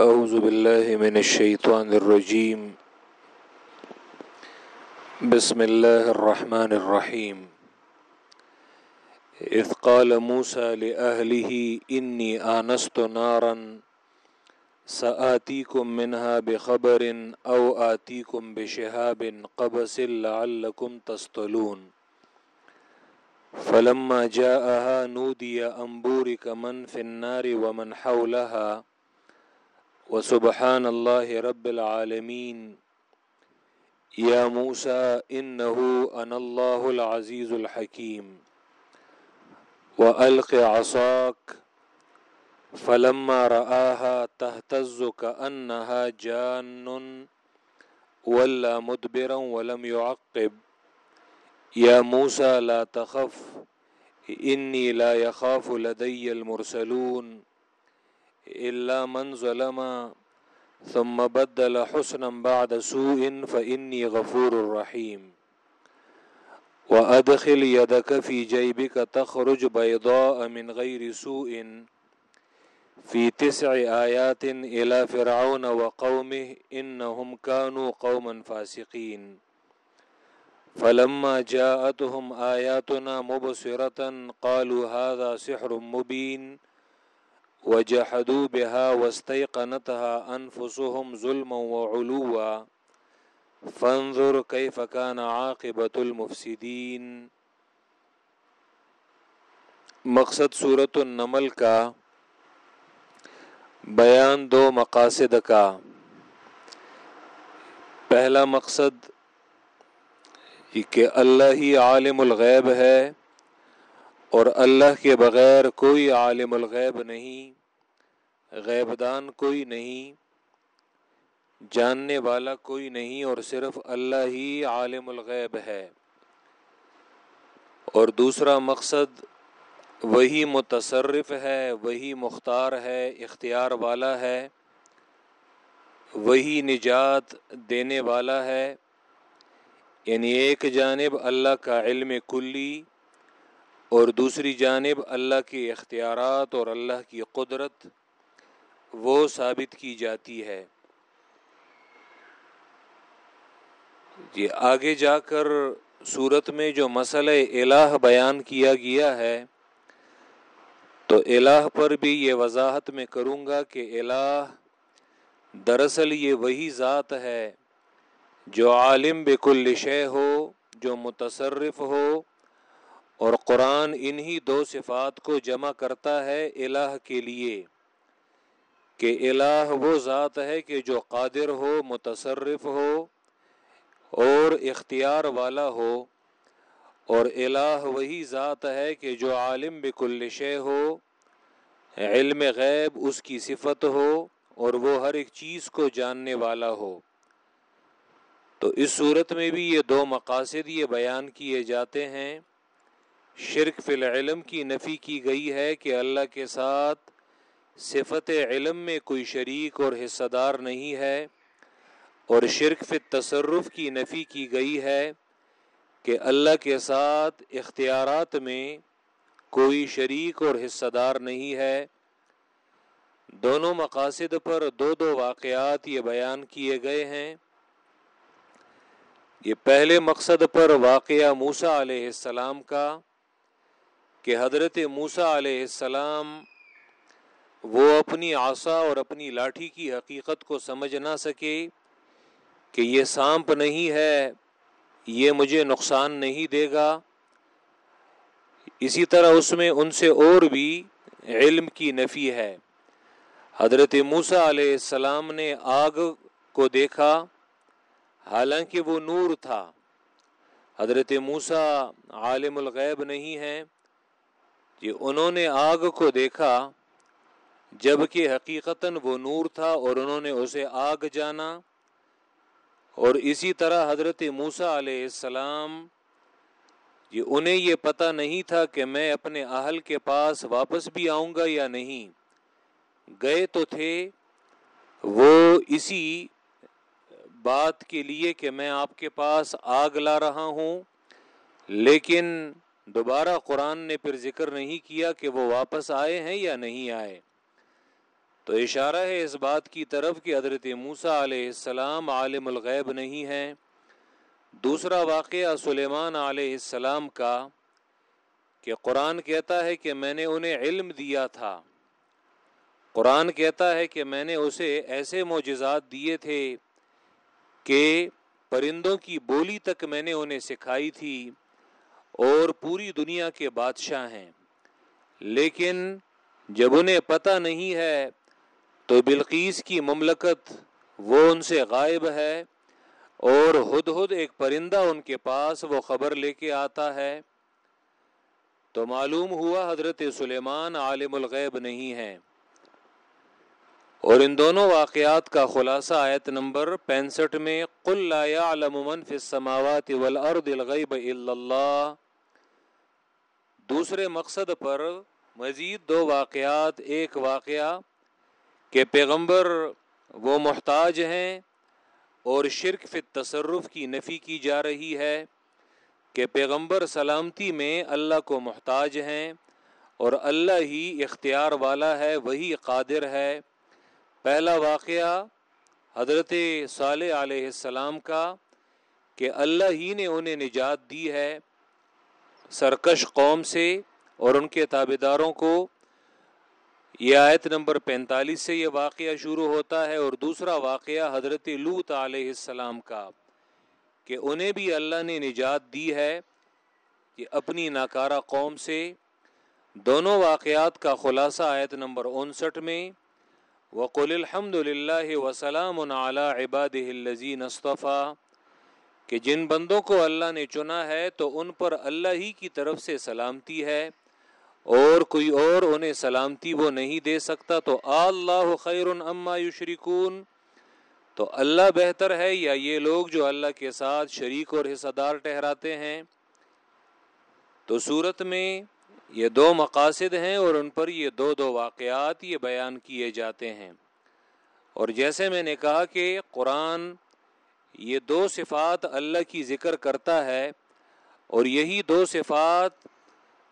أعوذ بالله من الشيطان الرجيم. بسم الله الرحمن الرحيم. إذ قال موسى لأهله إني آنست نارا سآتيكم منها بخبر أو آتيكم بشهاب قبس لعلكم تصطلون. فلما جاءها نودي أن بورك من في النار ومن حولها وسبحان الله رب العالمين يا موسى إنه أنا الله العزيز الحكيم وألق عصاك فلما رآها تهتز كأنها جان، ولا مدبرا ولم يعقب۔ يا موسى لا تخف، إني لا يخاف لدي المرسلون۔ إلا من ظلم ثم بدل حسنا بعد سوء فإني غفور رحيم. وأدخل يدك في جيبك تخرج بيضاء من غير سوء. في تسع آيات إلى فرعون وقومه إنهم كانوا قوما فاسقين. فلما جاءتهم آياتنا مبصرة قالوا هذا سحر مبين. وجحدوا بها واستيقنتها أنفسهم ظلما وعلوا. فانظر كيف كان عاقبة المفسدين. مقصد صورت النمل کا بیان دو مقاصد کا. پہلا مقصد کہ اللہ ہی عالم الغیب ہے اور اللہ کے بغیر کوئی عالم الغیب نہیں غیب دان کوئی نہیں، جاننے والا کوئی نہیں، اور صرف اللہ ہی عالم الغیب ہے۔ اور دوسرا مقصد وہی متصرف ہے، وہی مختار ہے، اختیار والا ہے، وہی نجات دینے والا ہے۔ یعنی ایک جانب اللہ کا علم کلی اور دوسری جانب اللہ کے اختیارات اور اللہ کی قدرت وہ ثابت کی جاتی ہے۔ جی آگے جا کر صورت میں جو مسئلہ الہ بیان کیا گیا ہے، تو الہ پر بھی یہ وضاحت میں کروں گا کہ الہ دراصل یہ وہی ذات ہے جو عالم بکل شے ہو، جو متصرف ہو اور قرآن انہی دو صفات کو جمع کرتا ہے الہ کے لیے، کہ الہ وہ ذات ہے کہ جو قادر ہو، متصرف ہو اور اختیار والا ہو، اور الہ وہی ذات ہے کہ جو عالم بکل شے ہو، علم غیب اس کی صفت ہو اور وہ ہر ایک چیز کو جاننے والا ہو۔ تو اس صورت میں بھی یہ دو مقاصد یہ بیان کیے جاتے ہیں۔ شرک فی العلم کی نفی کی گئی ہے کہ اللہ کے ساتھ صفت علم میں کوئی شریک اور حصہ دار نہیں ہے، اور شرک فی تصرف کی نفی کی گئی ہے کہ اللہ کے ساتھ اختیارات میں کوئی شریک اور حصہ دار نہیں ہے۔ دونوں مقاصد پر دو دو واقعات یہ بیان کیے گئے ہیں۔ یہ پہلے مقصد پر واقعہ موسا علیہ السلام کا کہ حضرت موسا علیہ السلام وہ اپنی آسا اور اپنی لاٹھی کی حقیقت کو سمجھ نہ سکے کہ یہ سانپ نہیں ہے، یہ مجھے نقصان نہیں دے گا۔ اسی طرح اس میں ان سے اور بھی علم کی نفی ہے۔ حضرت موسا علیہ السلام نے آگ کو دیکھا، حالانکہ وہ نور تھا۔ حضرت موسا عالم الغیب نہیں ہے کہ انہوں نے آگ کو دیکھا جبکہ حقیقتاً وہ نور تھا اور انہوں نے اسے آگ جانا اور اسی طرح حضرت موسا علیہ السلام، یہ انہیں یہ پتہ نہیں تھا کہ میں اپنے اہل کے پاس واپس بھی آؤں گا یا نہیں۔ گئے تو تھے، وہ اسی بات کے لیے کہ میں آپ کے پاس آگ لا رہا ہوں، لیکن دوبارہ قرآن نے پھر ذکر نہیں کیا کہ وہ واپس آئے ہیں یا نہیں آئے۔ تو اشارہ ہے اس بات کی طرف کہ حضرت موسا علیہ السلام عالم الغیب نہیں ہیں۔ دوسرا واقعہ سلیمان علیہ السلام کا کہ قرآن کہتا ہے کہ میں نے انہیں علم دیا تھا۔ قرآن کہتا ہے کہ میں نے اسے ایسے معجزات دیے تھے کہ پرندوں کی بولی تک میں نے انہیں سکھائی تھی۔ اور پوری دنیا کے بادشاہ ہیں۔ لیکن جب انہیں پتہ نہیں ہے تو بلقیس کی مملکت وہ ان سے غائب ہے اور ہد ہد ایک پرندہ ان کے پاس وہ خبر لے کے آتا ہے۔ تو معلوم ہوا حضرت سلیمان عالم الغیب نہیں ہے۔ اور ان دونوں واقعات کا خلاصہ آیت نمبر پینسٹھ میں قل لا يعلم من في السماوات والارض الغیب الا اللہ۔ دوسرے مقصد پر مزید دو واقعات، ایک واقعہ کہ پیغمبر وہ محتاج ہیں اور شرک فی تصرف کی نفی کی جا رہی ہے کہ پیغمبر سلامتی میں اللہ کو محتاج ہیں اور اللہ ہی اختیار والا ہے، وہی قادر ہے۔ پہلا واقعہ حضرت صالح علیہ السلام کا کہ اللہ ہی نے انہیں نجات دی ہے سرکش قوم سے اور ان کے تابے داروں کو۔ یہ آیت نمبر پینتالیس سے یہ واقعہ شروع ہوتا ہے اور دوسرا واقعہ حضرت لوت علیہ السلام کا کہ انہیں بھی اللہ نے نجات دی ہے کہ اپنی ناکارہ قوم سے۔ دونوں واقعات کا خلاصہ آیت نمبر انسٹھ میں وقل الحمد للہ وسلام عباد الزین اصطفیٰ، کہ جن بندوں کو اللہ نے چنا ہے تو ان پر اللہ ہی کی طرف سے سلامتی ہے، اور کوئی اور انہیں سلامتی وہ نہیں دے سکتا، تو اللہ خیر اما یشرکون۔ تو اللہ بہتر ہے، یا یہ لوگ جو اللہ کے ساتھ شریک اور حصہ دار ٹہراتے ہیں۔ تو صورت میں یہ دو مقاصد ہیں اور ان پر یہ دو دو واقعات یہ بیان کیے جاتے ہیں۔ اور جیسے میں نے کہا کہ قرآن یہ دو صفات اللہ کی ذکر کرتا ہے اور یہی دو صفات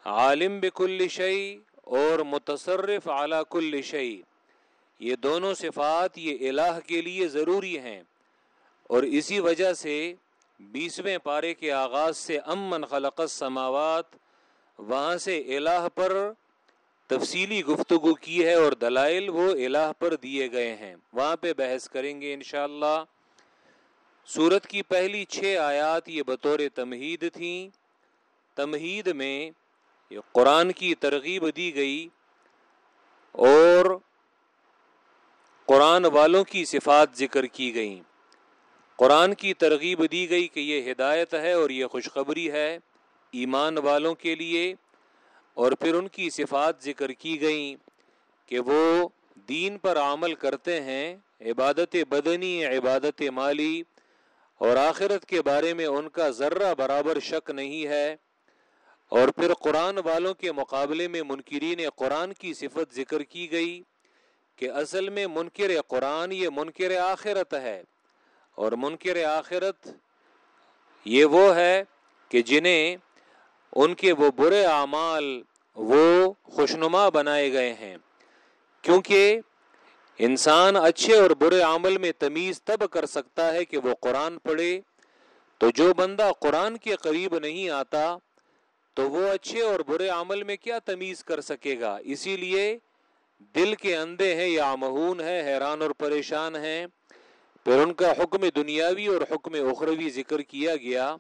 عالم بکل شعی اور متصرف اعلیٰ کل شعی یہ دونوں صفات یہ الہ کے لیے ضروری ہیں۔ اور اسی وجہ سے بیسویں پارے کے آغاز سے امن خلقت سماوات وہاں سے الہ پر تفصیلی گفتگو کی ہے اور دلائل وہ الہ پر دیے گئے ہیں۔ وہاں پہ بحث کریں گے انشاءاللہ۔ سورت کی پہلی چھ آیات یہ بطور تمہید تھیں۔ تمہید میں یہ قرآن کی ترغیب دی گئی اور قرآن والوں کی صفات ذکر کی گئیں۔ قرآن کی ترغیب دی گئی کہ یہ ہدایت ہے اور یہ خوشخبری ہے۔ ایمان والوں کے لیے اور پھر ان کی صفات ذکر کی گئیں کہ وہ دین پر عمل کرتے ہیں، عبادت بدنی، عبادت مالی اور آخرت کے بارے میں ان کا ذرہ برابر شک نہیں ہے۔ اور پھر قرآن والوں کے مقابلے میں منکرین قرآن کی صفت ذکر کی گئی کہ اصل میں منکر قرآن یہ منکر آخرت ہے۔ اور منکر آخرت یہ وہ ہے کہ جنہیں ان کے وہ برے اعمال وہ خوشنما بنائے گئے ہیں۔ کیونکہ انسان اچھے اور برے عمل میں تمیز تب کر سکتا ہے کہ وہ قرآن پڑھے۔ تو جو بندہ قرآن کے قریب نہیں آتا، تو وہ اچھے اور برے عمل میں کیا تمیز کر سکے گا؟ اسی لیے دل کے اندھے ہیں یا مہون ہے حیران اور پریشان ہیں۔ پھر ان کا حکم دنیاوی اور حکم اخروی ذکر کیا گیا۔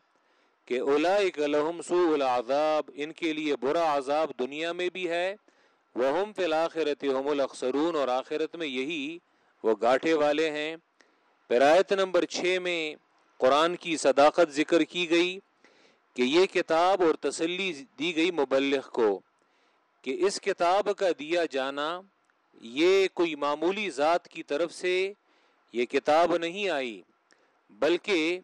کہ اولائک لہم سوء العذاب، ان کے لیے برا عذاب دنیا میں بھی ہے، وہم فی الاخرت ہم الاخسرون، اور آخرت میں یہی وہ گاٹھے والے ہیں۔ پرایت نمبر چھ میں قرآن کی صداقت ذکر کی گئی کہ یہ کتاب اور تسلی دی گئی مبلغ کو کہ اس کتاب کا دیا جانا یہ کوئی معمولی ذات کی طرف سے یہ کتاب نہیں آئی، بلکہ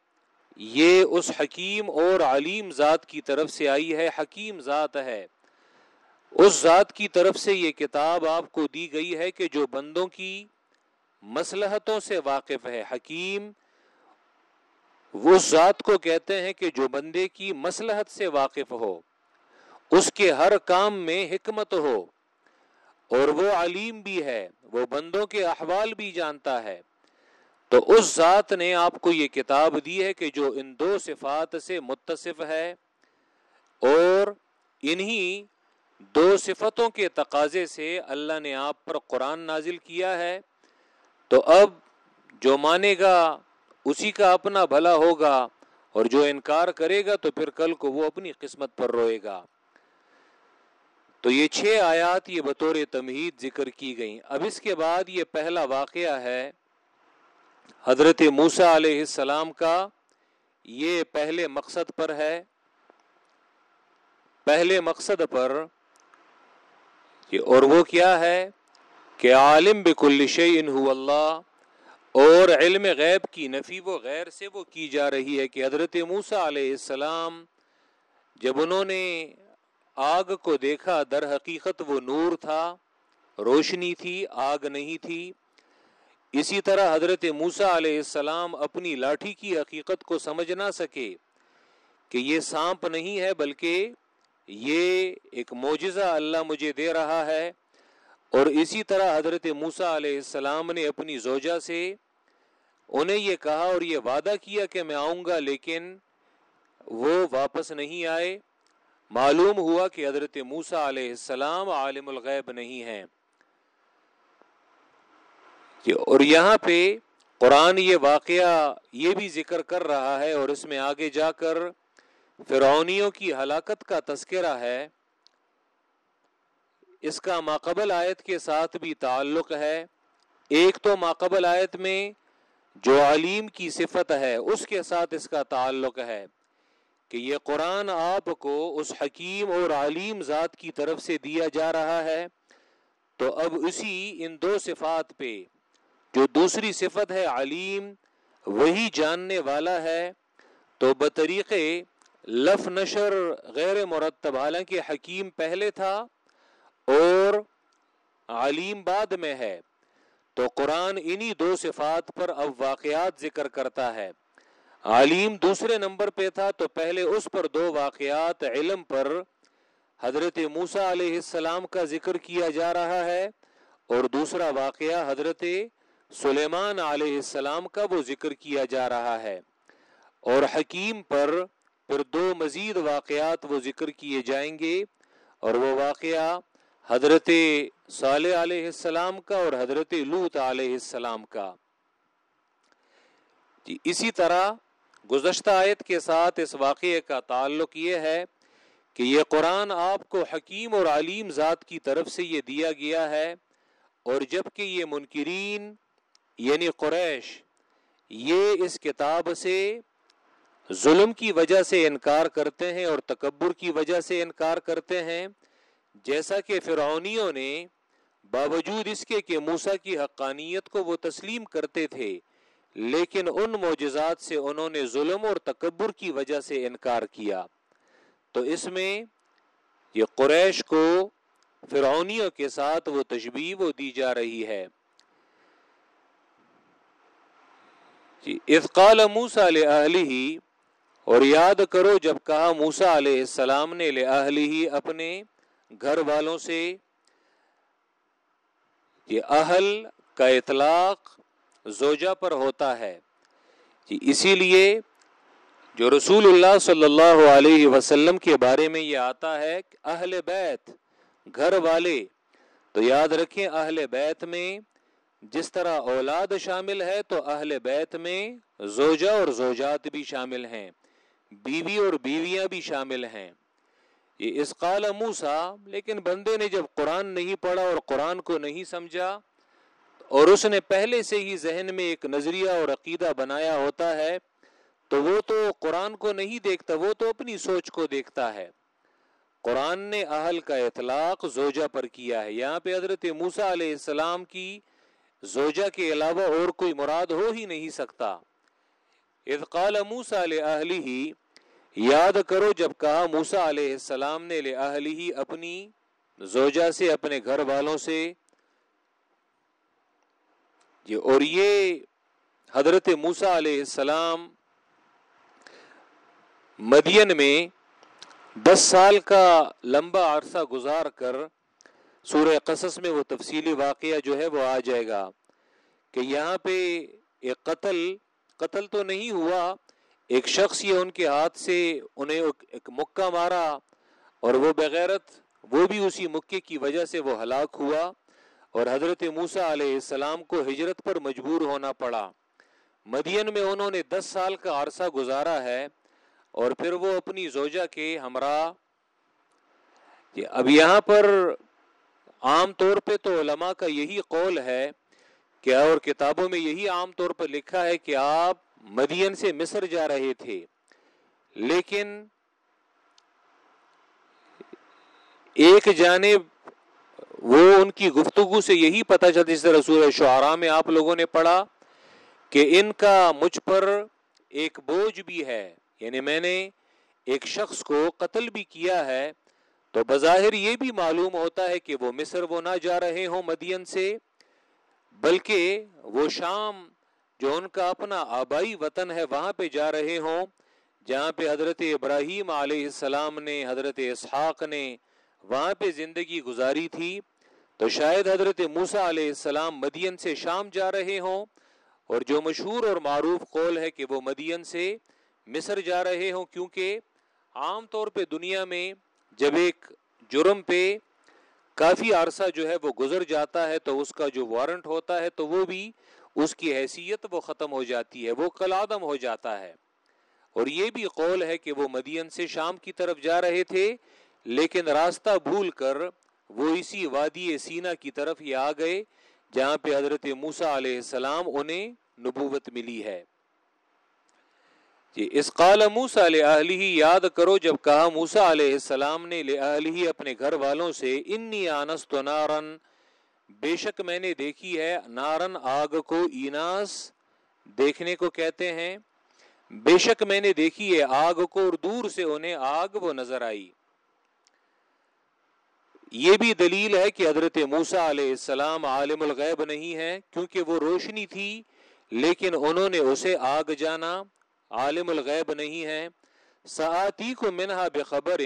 یہ اس حکیم اور علیم ذات کی طرف سے آئی ہے، حکیم ذات ہے۔ اس ذات کی طرف سے یہ کتاب آپ کو دی گئی ہے کہ جو بندوں کی مسلحتوں سے واقف ہے، حکیم۔ وہ ذات کو کہتے ہیں کہ جو بندے کی مسلحت سے واقف ہو، اس کے ہر کام میں حکمت ہو۔ اور وہ علیم بھی ہے، وہ بندوں کے احوال بھی جانتا ہے۔ تو اس ذات نے آپ کو یہ کتاب دی ہے کہ جو ان دو صفات سے متصف ہے اور انہی دو صفتوں کے تقاضے سے اللہ نے آپ پر قرآن نازل کیا ہے، تو اب جو مانے گا اسی کا اپنا بھلا ہوگا اور جو انکار کرے گا تو پھر کل کو وہ اپنی قسمت پر روئے گا۔ تو یہ چھ آیات یہ بطور تمہید ذکر کی گئیں۔ اب اس کے بعد یہ پہلا واقعہ ہے۔ حضرت موسا علیہ السلام کا یہ پہلے مقصد پر ہے۔ پہلے مقصد پر اور وہ کیا ہے کہ عالم بکل شعین اللہ اور علم غیب کی نفی و غیر سے وہ کی جا رہی ہے کہ حضرت موسا علیہ السلام جب انہوں نے آگ کو دیکھا در حقیقت وہ نور تھا، روشنی تھی، آگ نہیں تھی۔ اسی طرح حضرت موسا علیہ السلام اپنی لاٹھی کی حقیقت کو سمجھ نہ سکے کہ یہ سانپ نہیں ہے بلکہ یہ ایک معجزہ اللہ مجھے دے رہا ہے۔ اور اسی طرح حضرت موسا علیہ السلام نے اپنی زوجہ سے انہیں یہ کہا اور یہ وعدہ کیا کہ میں آؤں گا لیکن وہ واپس نہیں آئے۔ معلوم ہوا کہ حضرت موسا علیہ السلام عالم الغیب نہیں ہے اور یہاں پہ قرآن یہ واقعہ یہ بھی ذکر کر رہا ہے اور اس میں آگے جا کر فرعونیوں کی ہلاکت کا تذکرہ ہے۔ اس کا ماقبل آیت کے ساتھ بھی تعلق ہے۔ ایک تو ماقبل آیت میں جو علیم کی صفت ہے اس کے ساتھ اس کا تعلق ہے کہ یہ قرآن آپ کو اس حکیم اور علیم ذات کی طرف سے دیا جا رہا ہے۔ تو اب اسی ان دو صفات پہ جو دوسری صفت ہے علیم، وہی جاننے والا ہے، تو بطریق لف نشر غیر مرتب، حالانکہ حکیم پہلے تھا اور علیم بعد میں ہے، تو قرآن انہی دو صفات پر اب واقعات ذکر کرتا ہے۔ علیم دوسرے نمبر پہ تھا، تو پہلے اس پر دو واقعات علم پر حضرت موسا علیہ السلام کا ذکر کیا جا رہا ہے، اور دوسرا واقعہ حضرت سلیمان علیہ السلام کا وہ ذکر کیا جا رہا ہے۔ اور حکیم پر پھر دو مزید واقعات وہ ذکر کیے جائیں گے۔ اور وہ واقعہ حضرت صالح علیہ السلام کا اور حضرت لوت علیہ السلام کا۔ جی اسی طرح گزشتہ آیت کے ساتھ اس واقعے کا تعلق یہ ہے کہ یہ قرآن آپ کو حکیم اور علیم ذات کی طرف سے یہ دیا گیا ہے۔ اور جبکہ یہ منکرین یعنی قریش، یہ اس کتاب سے ظلم کی وجہ سے انکار کرتے ہیں اور تکبر کی وجہ سے انکار کرتے ہیں، جیسا کہ فرعونیوں نے باوجود اس کے کہ موسا کی حقانیت کو وہ تسلیم کرتے تھے، لیکن ان معجزات سے انہوں نے ظلم اور تکبر کی وجہ سے انکار کیا۔ تو اس میں یہ قریش کو فرعونیوں کے ساتھ وہ تشبیح وہ دی جا رہی ہے۔ جی اذقال موسا ہی اور یاد کرو جب کہا موسا علیہ السلام نے لے ہی اپنے گھر والوں سے، یہ اہل کا اطلاق زوجہ پر ہوتا ہے۔ جی اسی لیے جو رسول اللہ صلی اللہ علیہ وسلم کے بارے میں یہ آتا ہے کہ اہل بیت، گھر والے، تو یاد رکھیں اہل بیت میں جس طرح اولاد شامل ہے تو اہل بیت میں زوجہ اور زوجات بھی شامل ہیں، بیوی اور بیویاں بھی شامل ہیں۔ یہ اس قال موسا لیکن بندے نے جب قرآن نہیں پڑھا اور قرآن کو نہیں سمجھا، اور اس نے پہلے سے ہی ذہن میں ایک نظریہ اور عقیدہ بنایا ہوتا ہے، تو وہ تو قرآن کو نہیں دیکھتا، وہ تو اپنی سوچ کو دیکھتا ہے۔ قرآن نے اہل کا اطلاق زوجہ پر کیا ہے۔ یہاں پہ حضرت موسا علیہ السلام کی زوجہ کے علاوہ اور کوئی مراد ہو ہی نہیں سکتا۔ قال موسا علیہ ہی یاد کرو جب کہا موسا علیہ السلام نے لے ہی اپنی زوجہ سے، اپنے گھر والوں سے، یہ اور یہ حضرت موسا علیہ السلام مدین میں دس سال کا لمبا عرصہ گزار کر سورہ قصص میں وہ تفصیلی واقعہ جو ہے وہ آ جائے گا کہ یہاں پہ ایک قتل قتل تو نہیں ہوا، ایک شخص یہ ان کے ہاتھ سے انہیں ایک مکہ مارا اور وہ بغیرت وہ بھی اسی مکے کی وجہ سے وہ ہلاک ہوا اور حضرت موسا علیہ السلام کو ہجرت پر مجبور ہونا پڑا۔ مدین میں انہوں نے دس سال کا عرصہ گزارا ہے اور پھر وہ اپنی زوجہ کے ہمراہ اب یہاں پر عام طور پہ تو علماء کا یہی قول ہے کہ اور کتابوں میں یہی عام طور پر لکھا ہے کہ آپ مدین سے مصر جا رہے تھے، لیکن ایک جانب وہ ان کی گفتگو سے یہی پتہ چلتا جس رسول شعرا میں آپ لوگوں نے پڑھا کہ ان کا مجھ پر ایک بوجھ بھی ہے۔ یعنی میں نے ایک شخص کو قتل بھی کیا ہے تو بظاہر یہ بھی معلوم ہوتا ہے کہ وہ مصر وہ نہ جا رہے ہوں مدین سے، بلکہ وہ شام جو ان کا اپنا آبائی وطن ہے وہاں پہ جا رہے ہوں، جہاں پہ حضرت ابراہیم علیہ السلام نے، حضرت اسحاق نے وہاں پہ زندگی گزاری تھی۔ تو شاید حضرت موسا علیہ السلام مدین سے شام جا رہے ہوں، اور جو مشہور اور معروف قول ہے کہ وہ مدین سے مصر جا رہے ہوں، کیونکہ عام طور پہ دنیا میں جب ایک جرم پہ کافی عرصہ جو ہے وہ گزر جاتا ہے تو اس کا جو وارنٹ ہوتا ہے تو وہ بھی اس کی حیثیت وہ ختم ہو جاتی ہے، وہ کلادم ہو جاتا ہے۔ اور یہ بھی قول ہے کہ وہ مدین سے شام کی طرف جا رہے تھے، لیکن راستہ بھول کر وہ اسی وادی سینا کی طرف ہی آ گئے، جہاں پہ حضرت موسا علیہ السلام انہیں نبوت ملی ہے۔ جی اس قال موسا علیہ یاد کرو جب کہا موسا علیہ السلام نے لے اپنے گھر والوں سے، انی آنس تو نارن، بے شک میں نے دیکھی ہے، نارن آگ کو ایناس دیکھنے کو کہتے ہیں۔ بے شک میں نے دیکھی ہے، آگ کو اور دور سے انہیں آگ وہ نظر آئی۔ یہ بھی دلیل ہے کہ حضرت موسا علیہ السلام عالم الغیب نہیں ہے کیونکہ وہ روشنی تھی، لیکن انہوں نے اسے آگ جانا۔ عالم الغیب نہیں ہے ساعتی کو منہا بے خبر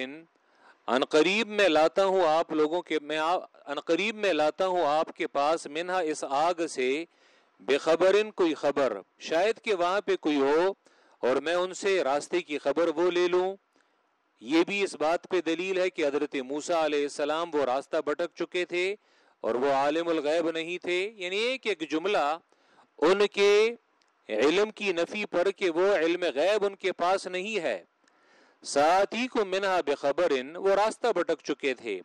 ان قریب میں لاتا ہوں آپ لوگوں کے، میں ان قریب میں لاتا ہوں آپ کے پاس منہا اس آگ سے بے خبر کوئی خبر۔ شاید کہ وہاں پہ کوئی ہو اور میں ان سے راستے کی خبر وہ لے لوں۔ یہ بھی اس بات پہ دلیل ہے کہ حضرت موسا علیہ السلام وہ راستہ بھٹک چکے تھے اور وہ عالم الغیب نہیں تھے۔ یعنی ایک ایک جملہ ان کے علم کی نفی پر کہ وہ علم غیب ان کے پاس نہیں ہے۔ ساتھی کو منہا بے خبر وہ راستہ بھٹک چکے تھے۔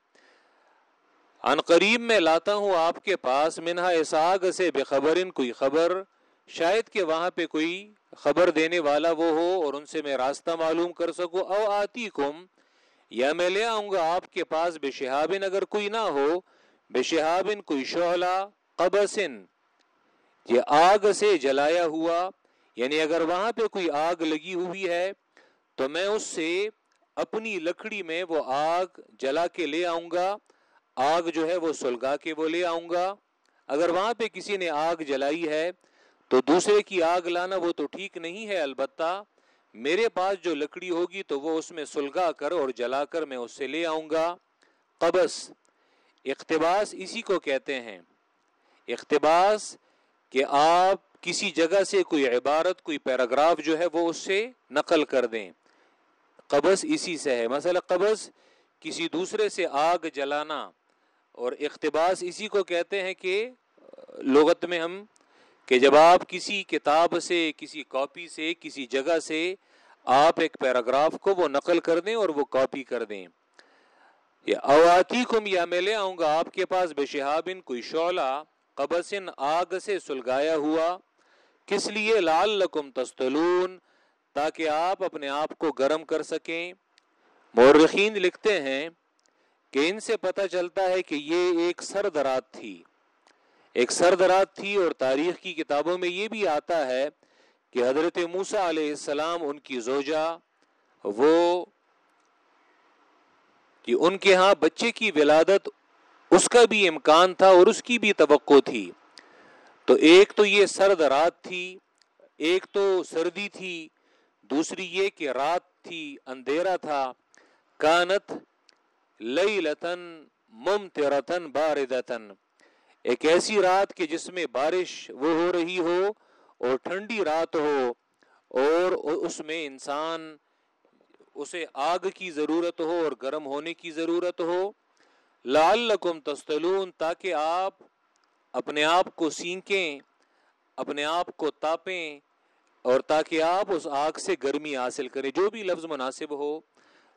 ان قریب میں لاتا ہوں آپ کے پاس، منہا اساگ سے بے خبر کوئی خبر۔ شاید کہ وہاں پہ کوئی خبر دینے والا وہ ہو اور ان سے میں راستہ معلوم کر سکوں۔ او آتی کم یا میں لے آؤں گا آپ کے پاس بے شہابن اگر کوئی نہ ہو۔ بے شہابن کوئی شعلہ، قبسن۔ یہ آگ سے جلایا ہوا یعنی اگر وہاں پہ کوئی آگ لگی ہوئی ہے، تو میں اس سے اپنی لکڑی میں وہ آگ جلا کے لے آؤں گا۔ آگ جو ہے وہ سلگا کے وہ لے آؤں گا۔ اگر وہاں پہ کسی نے آگ جلائی ہے، تو دوسرے کی آگ لانا وہ تو ٹھیک نہیں ہے، البتہ میرے پاس جو لکڑی ہوگی تو وہ اس میں سلگا کر اور جلا کر میں اس سے لے آؤں گا۔ قبس اقتباس اسی کو کہتے ہیں۔ اقتباس کہ آپ کسی جگہ سے کوئی عبارت، کوئی پیراگراف جو ہے وہ اس سے نقل کر دیں۔ قبض اسی سے ہے۔ مثلا قبض کسی دوسرے سے آگ جلانا اور اقتباس اسی کو کہتے ہیں کہ لغت میں ہم، کہ جب آپ کسی کتاب سے، کسی کاپی سے، کسی جگہ سے آپ ایک پیراگراف کو وہ نقل کر دیں اور وہ کاپی کر دیں۔ یا اواتی کم یا میں لے آؤں گا، آپ کے پاس بے شہابن کوئی شعلہ قبسن آگ سے سلگایا ہوا، کس لیے لال لکم تستلون، تاکہ آپ اپنے آپ کو گرم کر سکیں۔ مورخین لکھتے ہیں کہ ان سے پتہ چلتا ہے کہ یہ ایک سرد رات تھی۔ ایک سرد رات تھی اور تاریخ کی کتابوں میں یہ بھی آتا ہے کہ حضرت موسا علیہ السلام ان کی زوجہ، وہ کہ ان کے ہاں بچے کی ولادت اس کا بھی امکان تھا اور اس کی بھی توقع تھی۔ تو ایک تو یہ سرد رات تھی، ایک تو سردی تھی، دوسری یہ کہ رات تھی، اندھیرا تھا۔ کانت لئی لتن ممترتن باردتن ایک ایسی رات کہ جس میں بارش وہ ہو رہی ہو اور ٹھنڈی رات ہو اور اس میں انسان اسے آگ کی ضرورت ہو اور گرم ہونے کی ضرورت ہو۔ لعلکم تستلون، تاکہ آپ اپنے آپ کو سینکیں، اپنے آپ کو تاپیں، اور تاکہ آپ اس آگ سے گرمی حاصل کریں، جو بھی لفظ مناسب ہو۔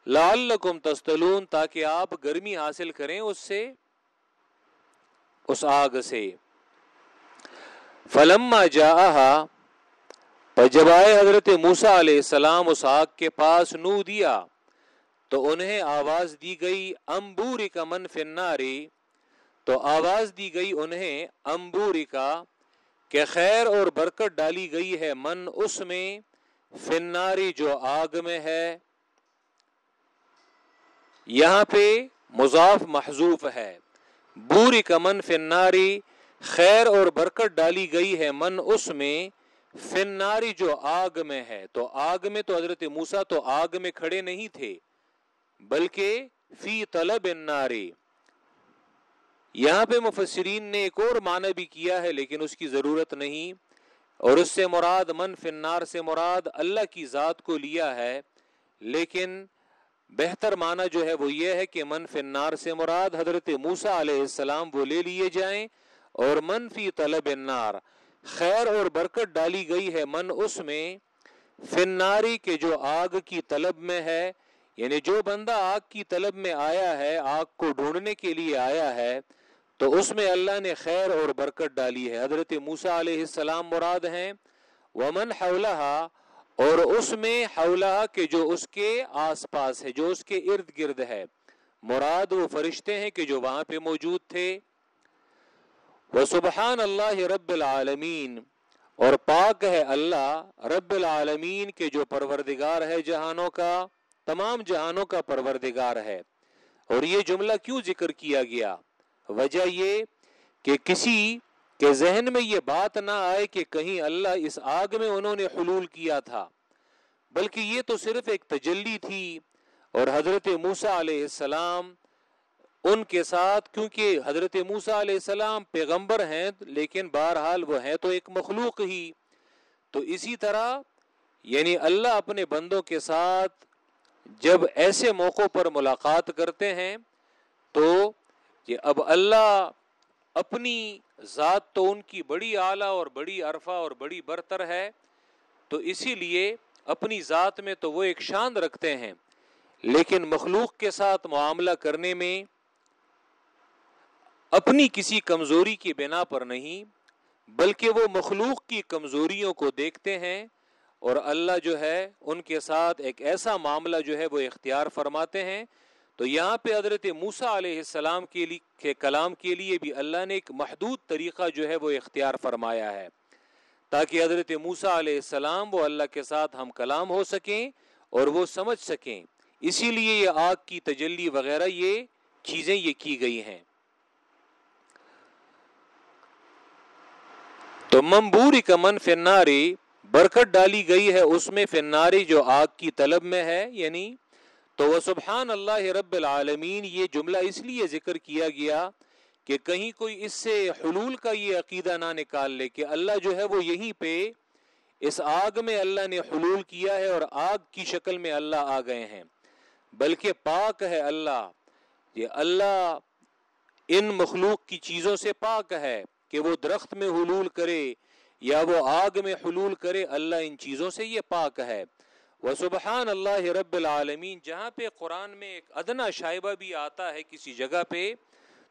لعلکم تستلون، تاکہ آپ گرمی حاصل کریں اس سے، اس آگ سے۔ فلما جا جب آئے حضرت موسا علیہ السلام، اس آگ کے پاس نو دیا۔ تو انہیں آواز دی گئی امبوری کا من فناری تو آواز دی گئی انہیں امبوری کا کہ خیر اور برکت ڈالی گئی ہے من اس میں فناری جو آگ میں ہے۔ یہاں پہ مضاف محضوف ہے۔ بوری کا من فناری خیر اور برکت ڈالی گئی ہے من اس میں فناری جو آگ میں ہے۔ تو آگ میں تو حضرت موسا تو آگ میں کھڑے نہیں تھے۔ بلکہ فی طلب الناری یہاں پہ مفسرین نے ایک اور معنی بھی کیا ہے، لیکن اس کی ضرورت نہیں۔ اور اس سے مراد من فنار سے مراد اللہ کی ذات کو لیا ہے۔ لیکن بہتر معنی جو ہے وہ یہ ہے کہ من فنار سے مراد حضرت موسا علیہ السلام وہ لے لیے جائیں۔ اور من فی طلب النار، خیر اور برکت ڈالی گئی ہے من اس میں۔ فناری کے جو آگ کی طلب میں ہے یعنی جو بندہ آگ کی طلب میں آیا ہے، آگ کو ڈھونڈنے کے لیے آیا ہے، تو اس میں اللہ نے خیر اور برکت ڈالی ہے۔ حضرت موسا علیہ السلام مراد ہیں، ومن حولہ اور اس میں حولہ کے جو اس کے آس پاس ہے، جو اس کے ارد گرد ہے۔ مراد وہ فرشتے ہیں کہ جو وہاں پہ موجود تھے۔ وہ سبحان اللہ رب العالمین اور پاک ہے اللہ رب العالمین کے جو پروردگار ہے جہانوں کا۔ تمام جہانوں کا پروردگار ہے۔ اور یہ جملہ کیوں ذکر کیا گیا؟ وجہ یہ کہ کسی کے ذہن میں یہ بات نہ آئے کہ کہیں اللہ اس آگ میں انہوں نے حلول کیا تھا، بلکہ یہ تو صرف ایک تجلی تھی۔ اور حضرت موسا علیہ السلام ان کے ساتھ، کیونکہ حضرت موسا علیہ السلام پیغمبر ہیں، لیکن بہرحال وہ ہیں تو ایک مخلوق ہی۔ تو اسی طرح یعنی اللہ اپنے بندوں کے ساتھ جب ایسے موقعوں پر ملاقات کرتے ہیں تو یہ اب اللہ اپنی ذات تو ان کی بڑی اعلیٰ اور بڑی عرفہ اور بڑی برتر ہے، تو اسی لیے اپنی ذات میں تو وہ ایک شان رکھتے ہیں۔ لیکن مخلوق کے ساتھ معاملہ کرنے میں اپنی کسی کمزوری کی بنا پر نہیں، بلکہ وہ مخلوق کی کمزوریوں کو دیکھتے ہیں۔ اور اللہ جو ہے ان کے ساتھ ایک ایسا معاملہ جو ہے وہ اختیار فرماتے ہیں۔ تو یہاں پہ حضرت موسا علیہ السلام کے لیے کلام کے لیے بھی اللہ نے ایک محدود طریقہ جو ہے وہ اختیار فرمایا ہے۔ تاکہ حضرت موسا علیہ السلام وہ اللہ کے ساتھ ہم کلام ہو سکیں اور وہ سمجھ سکیں۔ اسی لیے یہ آگ کی تجلی وغیرہ یہ چیزیں یہ کی گئی ہیں۔ تو ممبوری کا من فناری برکت ڈالی گئی ہے اس میں فناری جو آگ کی طلب میں ہے یعنی تو وہ سبحان اللہ رب العالمین، یہ جملہ اس لیے ذکر کیا گیا کہ کہیں کوئی اس سے حلول کا یہ عقیدہ نہ نکال لے کہ اللہ جو ہے وہ یہیں پہ اس آگ میں اللہ نے حلول کیا ہے اور آگ کی شکل میں اللہ آ گئے ہیں۔ بلکہ پاک ہے اللہ، یہ اللہ ان مخلوق کی چیزوں سے پاک ہے کہ وہ درخت میں حلول کرے یا وہ آگ میں حلول کرے اللہ ان چیزوں سے، یہ پاک ہے۔ وہ سبحان اللہ رب العالمین، جہاں پہ قرآن میں ایک ادنا شائبہ بھی آتا ہے کسی جگہ پہ،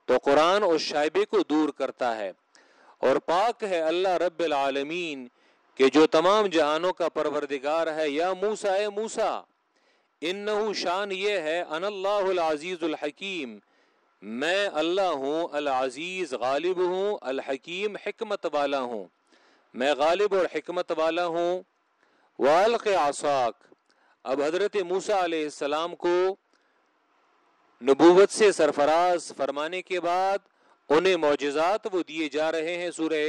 تو قرآن اس شائبے کو دور کرتا ہے۔ اور پاک ہے اللہ رب العالمین کہ جو تمام جہانوں کا پروردگار ہے۔ یا موسا اے موسا ان شان یہ ہے ان اللہ العزیز الحکیم۔ میں اللہ ہوں، العزیز غالب ہوں، الحکیم حکمت والا ہوں۔ میں غالب اور حکمت والا ہوں۔ والق آساک اب حضرت موسا علیہ السلام کو نبوت سے سرفراز فرمانے کے بعد انہیں معجزات وہ دیے جا رہے ہیں سورہ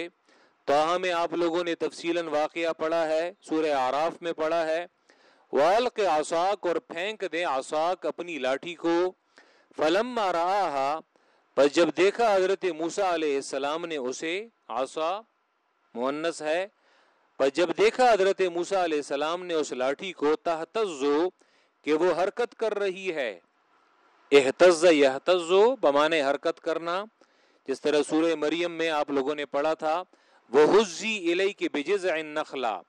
توحہ میں آپ لوگوں نے تفصیل واقعہ پڑھا ہے، سورہ آراف میں پڑھا ہے۔ والق آساک اور پھینک دے آساک اپنی لاٹھی کو۔ فلم رہا پر جب دیکھا حضرت موسا علیہ السلام نے اسے آسا مونس ہے۔ پر جب دیکھا حضرت موسا علیہ السلام نے اس لاٹھی کو تحتزو کہ وہ حرکت کر رہی ہے۔ احتز یحتزو بمانے حرکت کرنا، جس طرح سورہ مریم میں آپ لوگوں نے پڑھا تھا۔ وہ حزی الئی کے بجز نخلا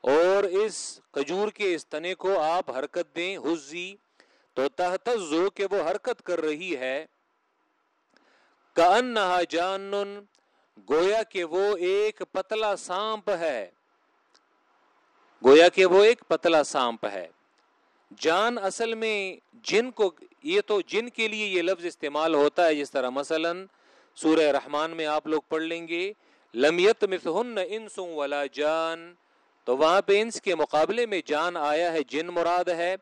اور اس کجور کے اس تنے کو آپ حرکت دیں، حزی۔ تو تحتزو کہ وہ حرکت کر رہی ہے۔ کانہا جانن گویا کہ وہ ایک پتلا سانپ ہے۔ گویا کہ وہ ایک پتلا سانپ ہے۔ جان اصل میں جن کو یہ تو جن کے لیے یہ لفظ استعمال ہوتا ہے، جس طرح مثلا سورہ رحمان میں آپ لوگ پڑھ لیں گے لمیت مثہن انس ولا جان۔ تو وہاں پہ انس کے مقابلے میں جان آیا ہے، جن مراد ہے۔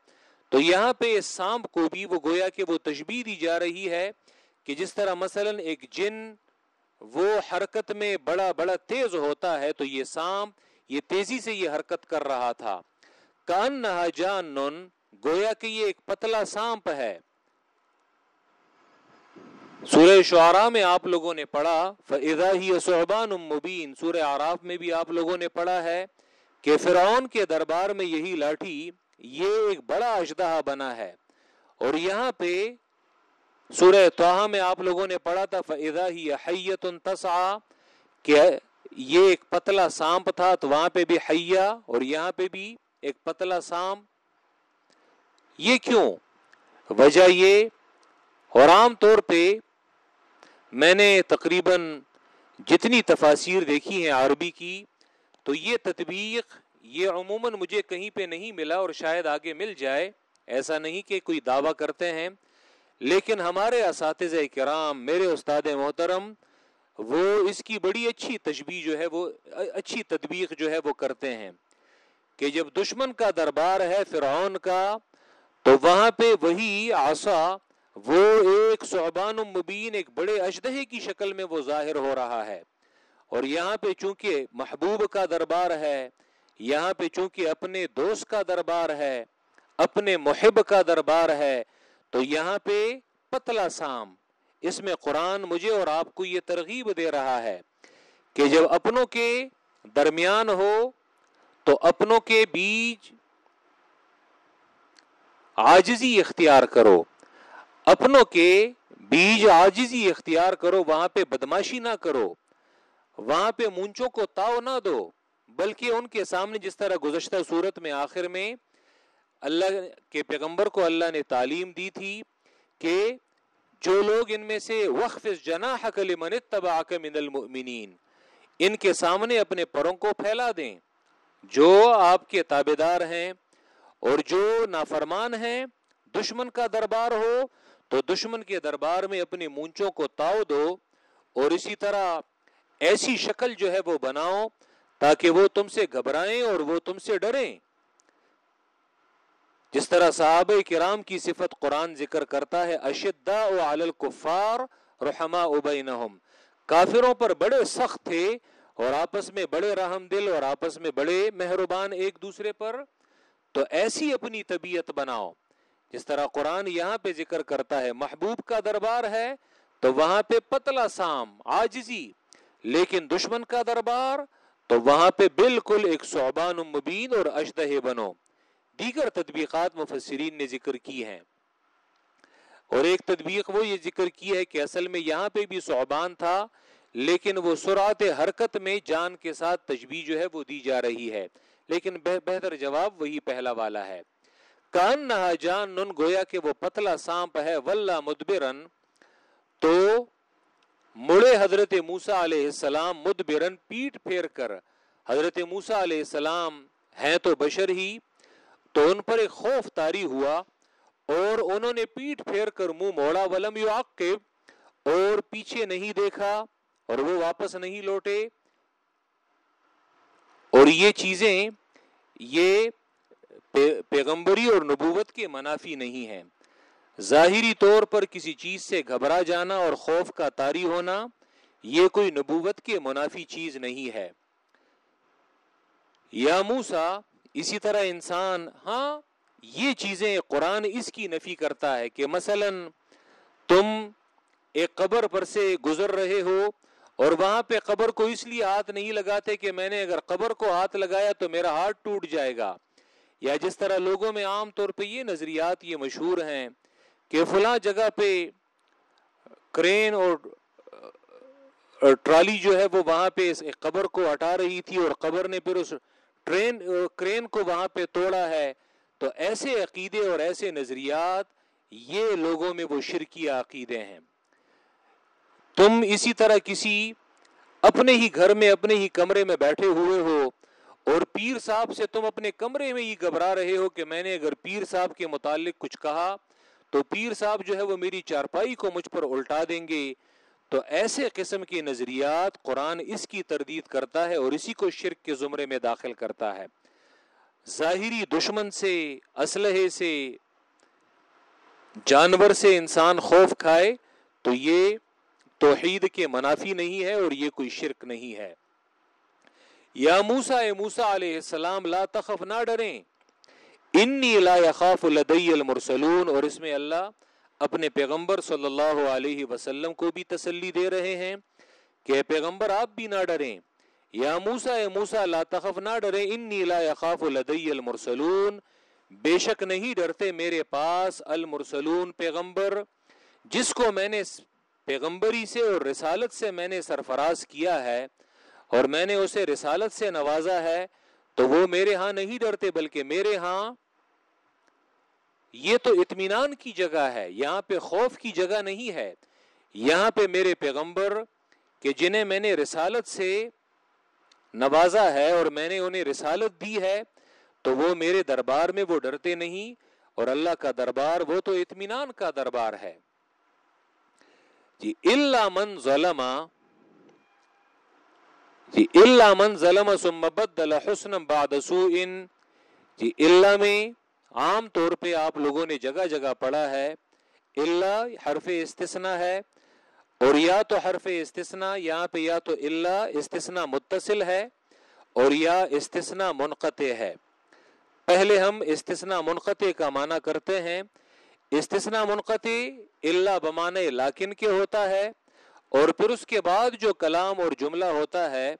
تو یہاں پہ سانپ کو بھی وہ گویا کہ وہ تشبیح دی جا رہی ہے کہ جس طرح مثلا ایک جن وہ حرکت میں بڑا بڑا تیز ہوتا ہے تو یہ سانپ یہ تیزی سے یہ حرکت کر رہا تھا۔ کان نہ جان گویا کہ یہ ایک پتلا سانپ ہے۔ سورہ شعرا میں آپ لوگوں نے پڑھا فضا ہی صحبان مبین۔ سورہ آراف میں بھی آپ لوگوں نے پڑھا ہے کہ فرعون کے دربار میں یہی لاٹھی، یہ ایک بڑا اجدہ بنا ہے۔ اور یہاں پہ سورہ توحا میں آپ لوگوں نے پڑھا تھا فضا ہی حیت تسعا کہ یہ ایک پتلا سانپ تھا، تو وہاں پہ بھی حیا اور یہاں پہ بھی ایک پتلا سانپ۔ یہ کیوں؟ وجہ یہ، اور عام طور پہ میں نے تقریباً جتنی تفاصیر دیکھی ہیں عربی کی، تو یہ تطبیق، یہ عموماً مجھے کہیں پہ نہیں ملا اور شاید آگے مل جائے۔ ایسا نہیں کہ کوئی دعویٰ کرتے ہیں۔ لیکن ہمارے اساتذہ کرام، میرے استاد محترم، وہ اس کی بڑی اچھی تجبی جو ہے، وہ اچھی تدبیق جو ہے، وہ کرتے ہیں کہ جب دشمن کا دربار ہے فرعون کا، تو وہاں پہ وہی آسا وہ ایک صعبان مبین، ایک بڑے اجدہے کی شکل میں وہ ظاہر ہو رہا ہے۔ اور یہاں پہ چونکہ محبوب کا دربار ہے، یہاں پہ چونکہ اپنے دوست کا دربار ہے، اپنے محب کا دربار ہے تو یہاں پہ پتلا سام۔ اس میں قرآن مجھے اور آپ کو یہ ترغیب دے رہا ہے کہ جب اپنوں کے درمیان ہو تو اپنوں کے بیچ آجزی اختیار کرو۔ اپنوں کے بیج آجزی اختیار کرو، وہاں پہ بدماشی نہ کرو۔ وہاں پہ مونچوں کو تاؤ نہ دو، بلکہ ان کے سامنے جس طرح گزشتہ صورت میں آخر میں اللہ کے پیغمبر کو اللہ نے تعلیم دی تھی کہ جو لوگ ان میں سے وقف جناح لمن اتبعک من المؤمنین ان کے سامنے اپنے پروں کو پھیلا دیں۔ جو آپ کے تابے دار ہیں اور جو نافرمان ہیں، دشمن کا دربار ہو تو دشمن کے دربار میں اپنی مونچوں کو تاؤ دو اور اسی طرح ایسی شکل جو ہے وہ بناؤ تاکہ وہ تم سے گھبرائیں اور وہ تم سے ڈریں۔ جس طرح صحابہ کرام کی صفت قرآن ذکر کرتا ہے اشدا الکفار رحما ابینہم کافروں پر بڑے سخت تھے اور آپس میں بڑے رحم دل اور آپس میں بڑے مہربان ایک دوسرے پر۔ تو ایسی اپنی طبیعت بناؤ۔ جس طرح قرآن یہاں پہ ذکر کرتا ہے، محبوب کا دربار ہے تو وہاں پہ پتلا سام آجزی لیکن دشمن کا دربار تو وہاں پہ بالکل ایک صعبان مبین اور اشدہ بنو۔ دیگر تدبیقات مفسرین نے ذکر کی ہیں۔ اور ایک تدبیق وہ یہ ذکر کی ہے کہ اصل میں یہاں پہ بھی صعبان تھا، لیکن وہ سرات حرکت میں جان کے ساتھ تجبی جو ہے وہ دی جا رہی ہے۔ لیکن بہتر جواب وہی پہلا والا ہے۔ کان نہ جان نن گویا کہ وہ پتلا سانپ ہے ولہ مدبرن۔ تو مڑے حضرت موسا علیہ السلام مدبرن پیٹ پھیر کر، حضرت موسا علیہ السلام ہیں تو بشر ہی۔ تو ان پر ایک خوف تاری ہوا اور انہوں نے پیٹ پھیر کر منہ موڑا، ولم یو اور پیچھے نہیں دیکھا اور وہ واپس نہیں لوٹے۔ اور یہ چیزیں، یہ پیغمبری اور نبوت کے منافی نہیں ہیں۔ ظاہری طور پر کسی چیز سے گھبرا جانا اور خوف کا تاری ہونا، یہ کوئی نبوت کے منافی چیز نہیں ہے۔ یا موسا اسی طرح انسان ہاں یہ چیزیں قرآن اس کی نفی کرتا ہے کہ مثلا تم ایک قبر پر سے گزر رہے ہو اور وہاں پہ قبر کو اس لیے ہاتھ نہیں لگاتے کہ میں نے اگر قبر کو ہاتھ لگایا تو میرا ہاتھ ٹوٹ جائے گا۔ یا جس طرح لوگوں میں عام طور پہ یہ نظریات یہ مشہور ہیں کہ فلاں جگہ پہ کرین اور ٹرالی جو ہے وہ وہاں پہ اس قبر کو ہٹا رہی تھی اور قبر نے پھر اس ٹرین، کرین کو وہاں پہ توڑا ہے۔ تو ایسے عقیدے اور ایسے نظریات، یہ لوگوں میں وہ شرکی عقیدے ہیں۔ تم اسی طرح کسی اپنے ہی گھر میں، اپنے ہی کمرے میں بیٹھے ہوئے ہو اور پیر صاحب سے تم اپنے کمرے میں ہی گھبرا رہے ہو کہ میں نے اگر پیر صاحب کے متعلق کچھ کہا، تو پیر صاحب جو ہے وہ میری چارپائی کو مجھ پر الٹا دیں گے۔ تو ایسے قسم کے نظریات قرآن اس کی تردید کرتا ہے اور اسی کو شرک کے زمرے میں داخل کرتا ہے۔ ظاہری دشمن سے، اسلحے سے، جانور سے انسان خوف کھائے تو یہ توحید کے منافی نہیں ہے اور یہ کوئی شرک نہیں ہے۔ یا موسا اے موسا علیہ السلام، لا تخف، نہ ڈریں۔ انی لا يخاف لدی المرسلون اور اس میں اللہ اپنے پیغمبر صلی اللہ علیہ وسلم کو بھی تسلی دے رہے ہیں کہ پیغمبر آپ بھی نہ ڈریں۔ یا موسا اے موسا لا تخف، نہ ڈرے انی لا يخاف لدی المرسلون۔ بے شک نہیں ڈرتے میرے پاس المرسلون پیغمبر، جس کو میں نے پیغمبری سے اور رسالت سے میں نے سرفراز کیا ہے اور میں نے اسے رسالت سے نوازا ہے، تو وہ میرے ہاں نہیں ڈرتے، بلکہ میرے ہاں یہ تو اطمینان کی جگہ ہے، یہاں پہ خوف کی جگہ نہیں ہے۔ یہاں پہ میرے پیغمبر کہ جنہیں میں نے رسالت سے نوازا ہے اور میں نے انہیں رسالت دی ہے، تو وہ میرے دربار میں وہ ڈرتے نہیں اور اللہ کا دربار وہ تو اطمینان کا دربار ہے۔ جی اللہ من ظلم جی اللہ من ظلم ثم بدل حسن بعد سوء جی اللہ میں عام طور پہ آپ لوگوں نے جگہ جگہ پڑھا ہے اللہ حرف استثنا ہے، اور یا تو حرف استثنا یہاں پہ یا تو اللہ استثنا متصل ہے، اور یا استثنا منقطع ہے۔ پہلے ہم استثنا منقطع کا معنی کرتے ہیں۔ استثنا منقطع اللہ بمانے لاکن کے ہوتا ہے، اور پھر اس کے بعد جو کلام اور جملہ ہوتا ہے،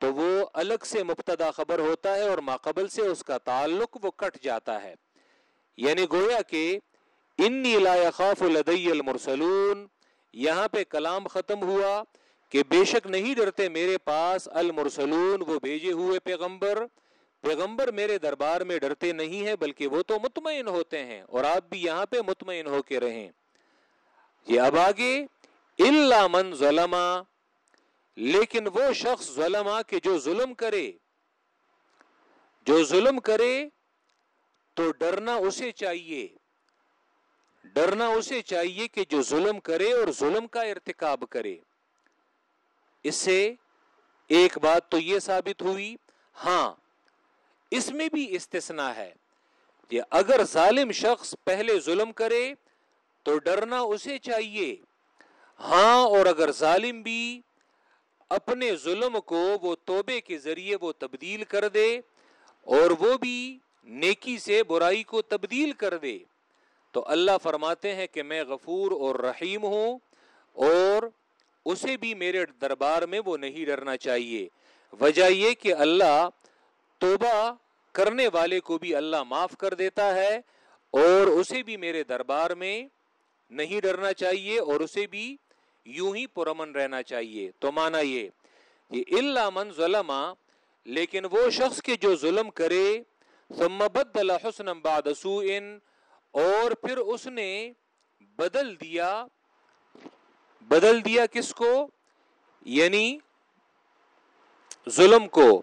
تو وہ الگ سے مبتدا خبر ہوتا ہے اور ماقبل سے اس کا تعلق وہ کٹ جاتا ہے۔ یعنی گویا کہ انی لا يخاف لدی المرسلون، یہاں پہ کلام ختم ہوا کہ بے شک نہیں ڈرتے میرے پاس المرسلون، وہ بھیجے ہوئے پیغمبر۔ پیغمبر میرے دربار میں ڈرتے نہیں ہیں، بلکہ وہ تو مطمئن ہوتے ہیں اور آپ بھی یہاں پہ مطمئن ہو کے رہیں۔ یہ اب آگے اللہ من ظلم، لیکن وہ شخص ظلم کہ جو ظلم کرے۔ جو ظلم کرے تو ڈرنا اسے چاہیے۔ ڈرنا اسے چاہیے کہ جو ظلم کرے اور ظلم کا ارتکاب کرے۔ اس سے ایک بات تو یہ ثابت ہوئی ہاں اس میں بھی استثنا ہے کہ اگر ظالم شخص پہلے ظلم کرے تو ڈرنا اسے چاہیے۔ ہاں اور اگر ظالم بھی اپنے ظلم کو وہ توبے کے ذریعے وہ تبدیل کر دے اور وہ بھی نیکی سے برائی کو تبدیل کر دے۔ تو اللہ فرماتے ہیں کہ میں غفور اور رحیم ہوں اور اسے بھی میرے دربار میں وہ نہیں ڈرنا چاہیے۔ وجہ یہ کہ اللہ توبہ کرنے والے کو بھی اللہ معاف کر دیتا ہے اور اسے بھی میرے دربار میں نہیں ڈرنا چاہیے اور اسے بھی یوں ہی پرمن رہنا چاہیے۔ تو مانا یہ یہ اللہ من ظلم، لیکن وہ شخص کے جو ظلم کرے ثم بدل حسن بعد سوء، اور پھر اس نے بدل دیا بدل دیا کس کو؟ یعنی ظلم کو۔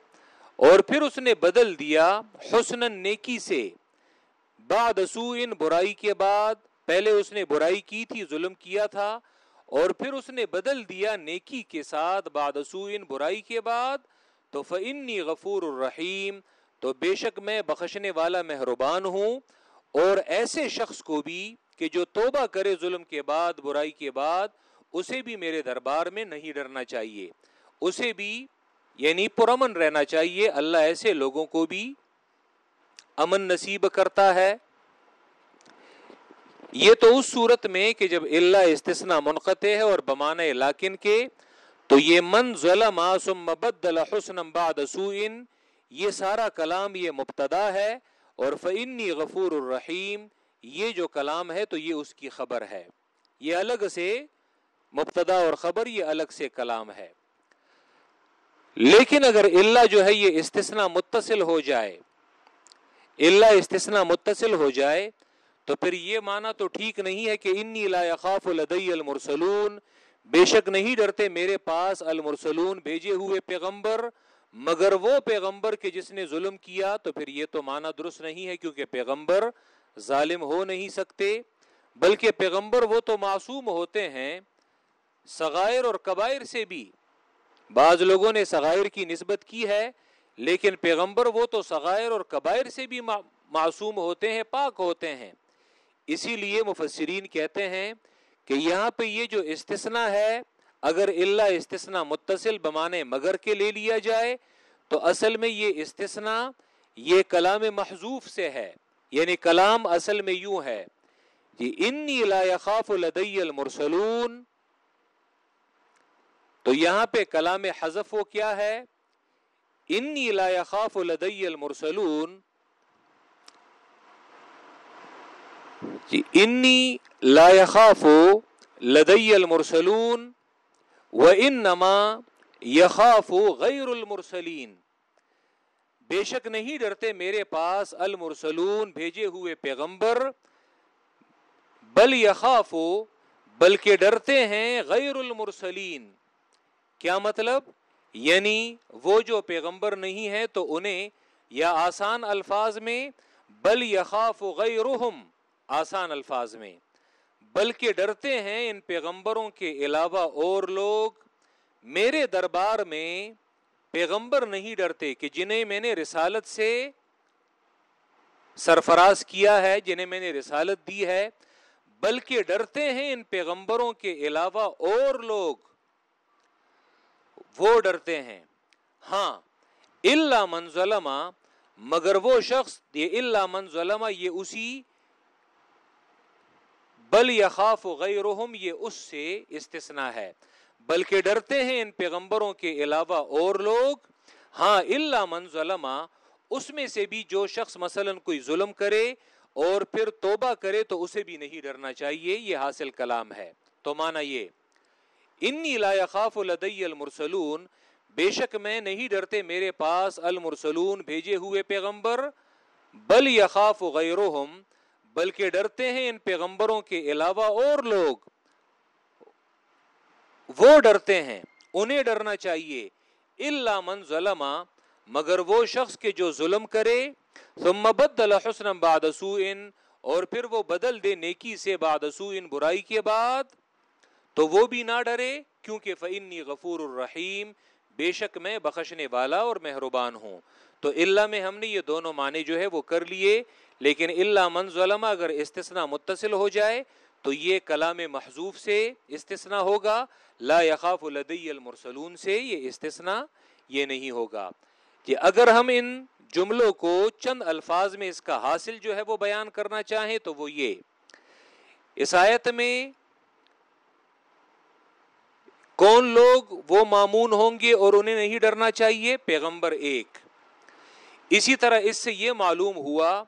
اور پھر اس نے بدل دیا حسن نیکی سے۔ بعد سوئن برائی کے بعد۔ پہلے اس نے برائی کی تھی، ظلم کیا تھا۔ اور پھر اس نے بدل دیا نیکی کے ساتھ۔ بعد سوئن برائی کے بعد۔ تو فنی غفور الرحیم تو بے شک میں بخشنے والا مہربان ہوں اور ایسے شخص کو بھی کہ جو توبہ کرے ظلم کے بعد، برائی کے بعد، اسے بھی میرے دربار میں نہیں ڈرنا چاہیے۔ اسے بھی یعنی پرامن رہنا چاہیے۔ اللہ ایسے لوگوں کو بھی امن نصیب کرتا ہے۔ یہ تو اس صورت میں کہ جب اللہ استثنا منقطع ہے اور بمان لاکن کے، تو یہ من ظلم ثم بدل حسن بعد سوء یہ سارا کلام یہ مبتدا ہے اور فعنی غفور الرحیم یہ جو کلام ہے تو یہ اس کی خبر ہے۔ یہ الگ سے مبتدا اور خبر، یہ الگ سے کلام ہے۔ لیکن اگر اللہ جو ہے یہ استثنا متصل ہو جائے اللہ استثنا متصل ہو جائے، تو پھر یہ مانا تو ٹھیک نہیں ہے کہ انی لا يخاف لدی المرسلون۔ بے شک نہیں ڈرتے میرے پاس المرسلون بھیجے ہوئے پیغمبر مگر وہ پیغمبر کے جس نے ظلم کیا تو پھر یہ تو مانا درست نہیں ہے کیونکہ پیغمبر ظالم ہو نہیں سکتے، بلکہ پیغمبر وہ تو معصوم ہوتے ہیں سغائر اور کبائر سے بھی۔ بعض لوگوں نے سغائر کی نسبت کی ہے، لیکن پیغمبر وہ تو سغائر اور کبائر سے بھی معصوم ہوتے ہیں، پاک ہوتے ہیں۔ اسی لیے مفسرین کہتے ہیں کہ یہاں پہ یہ جو استثنا ہے اگر اللہ استثنا متصل بمانے مگر کے لے لیا جائے، تو اصل میں یہ استثنا یہ کلام محضوف سے ہے یعنی کلام اصل میں یوں ہے جی انی لا يخاف لدی المرسلون۔ تو یہاں پہ کلام حذف وہ کیا ہے؟ انی لا يخاف لدی المرسلون۔ جی انی لا يخاف لدی المرسلون۔ و انما يخاف غیر المرسلین بے شک نہیں ڈرتے میرے پاس المرسلون بھیجے ہوئے پیغمبر، بل یخاف بلکہ ڈرتے ہیں غیر المرسلین۔ کیا مطلب؟ یعنی وہ جو پیغمبر نہیں ہے تو انہیں یا آسان الفاظ میں بل یخاف غیرہم آسان الفاظ میں۔ بلکہ ڈرتے ہیں ان پیغمبروں کے علاوہ اور لوگ۔ میرے دربار میں پیغمبر نہیں ڈرتے کہ جنہیں میں نے رسالت سے سرفراز کیا ہے، جنہیں میں نے رسالت دی ہے، بلکہ ڈرتے ہیں ان پیغمبروں کے علاوہ اور لوگ۔ وہ ڈرتے ہیں۔ ہاں اللہ من ظلمہ، مگر وہ شخص، یہ اللہ من ظلمہ، یہ اسی بل یخاف غیرہم، یہ اس سے استثنا ہے۔ بلکہ ڈرتے ہیں ان پیغمبروں کے علاوہ اور لوگ۔ ہاں اللہ من ظلمہ اس میں سے بھی جو شخص مثلا کوئی ظلم کرے اور پھر توبہ کرے تو اسے بھی نہیں ڈرنا چاہیے، یہ حاصل کلام ہے۔ تو مانا یہ، انی لا يخاف لدی المرسلون، بے شک میں نہیں ڈرتے میرے پاس المرسلون بھیجے ہوئے پیغمبر۔ بل یخاف غیرہم بلکہ ڈرتے ہیں ان پیغمبروں کے علاوہ اور لوگ۔ وہ ڈرتے ہیں، انہیں ڈرنا چاہیے۔ اللہ من ظلم، مگر وہ شخص کے جو ظلم کرے۔ ثم بدل حسن بعد سوء، اور پھر وہ بدل دے نیکی سے بعد سوء برائی کے بعد۔ تو وہ بھی نہ ڈرے، کیونکہ فعنی غفور الرحیم بے شک میں بخشنے والا اور مہربان ہوں۔ تو اللہ میں ہم نے یہ دونوں معنی جو ہے وہ کر لیے۔ لیکن اللہ من ظلم، اگر استثنا متصل ہو جائے، تو یہ کلام محضوف سے استثنا ہوگا۔ لا یخاف لدی المرسلون سے یہ استثنا یہ نہیں ہوگا۔ کہ اگر ہم ان جملوں کو چند الفاظ میں اس کا حاصل جو ہے وہ بیان کرنا چاہیں، تو وہ یہ۔ اس آیت میں کون لوگ وہ معمون ہوں گے اور انہیں نہیں ڈرنا چاہیے؟ پیغمبر ایک۔ اسی طرح اس سے یہ معلوم ہوا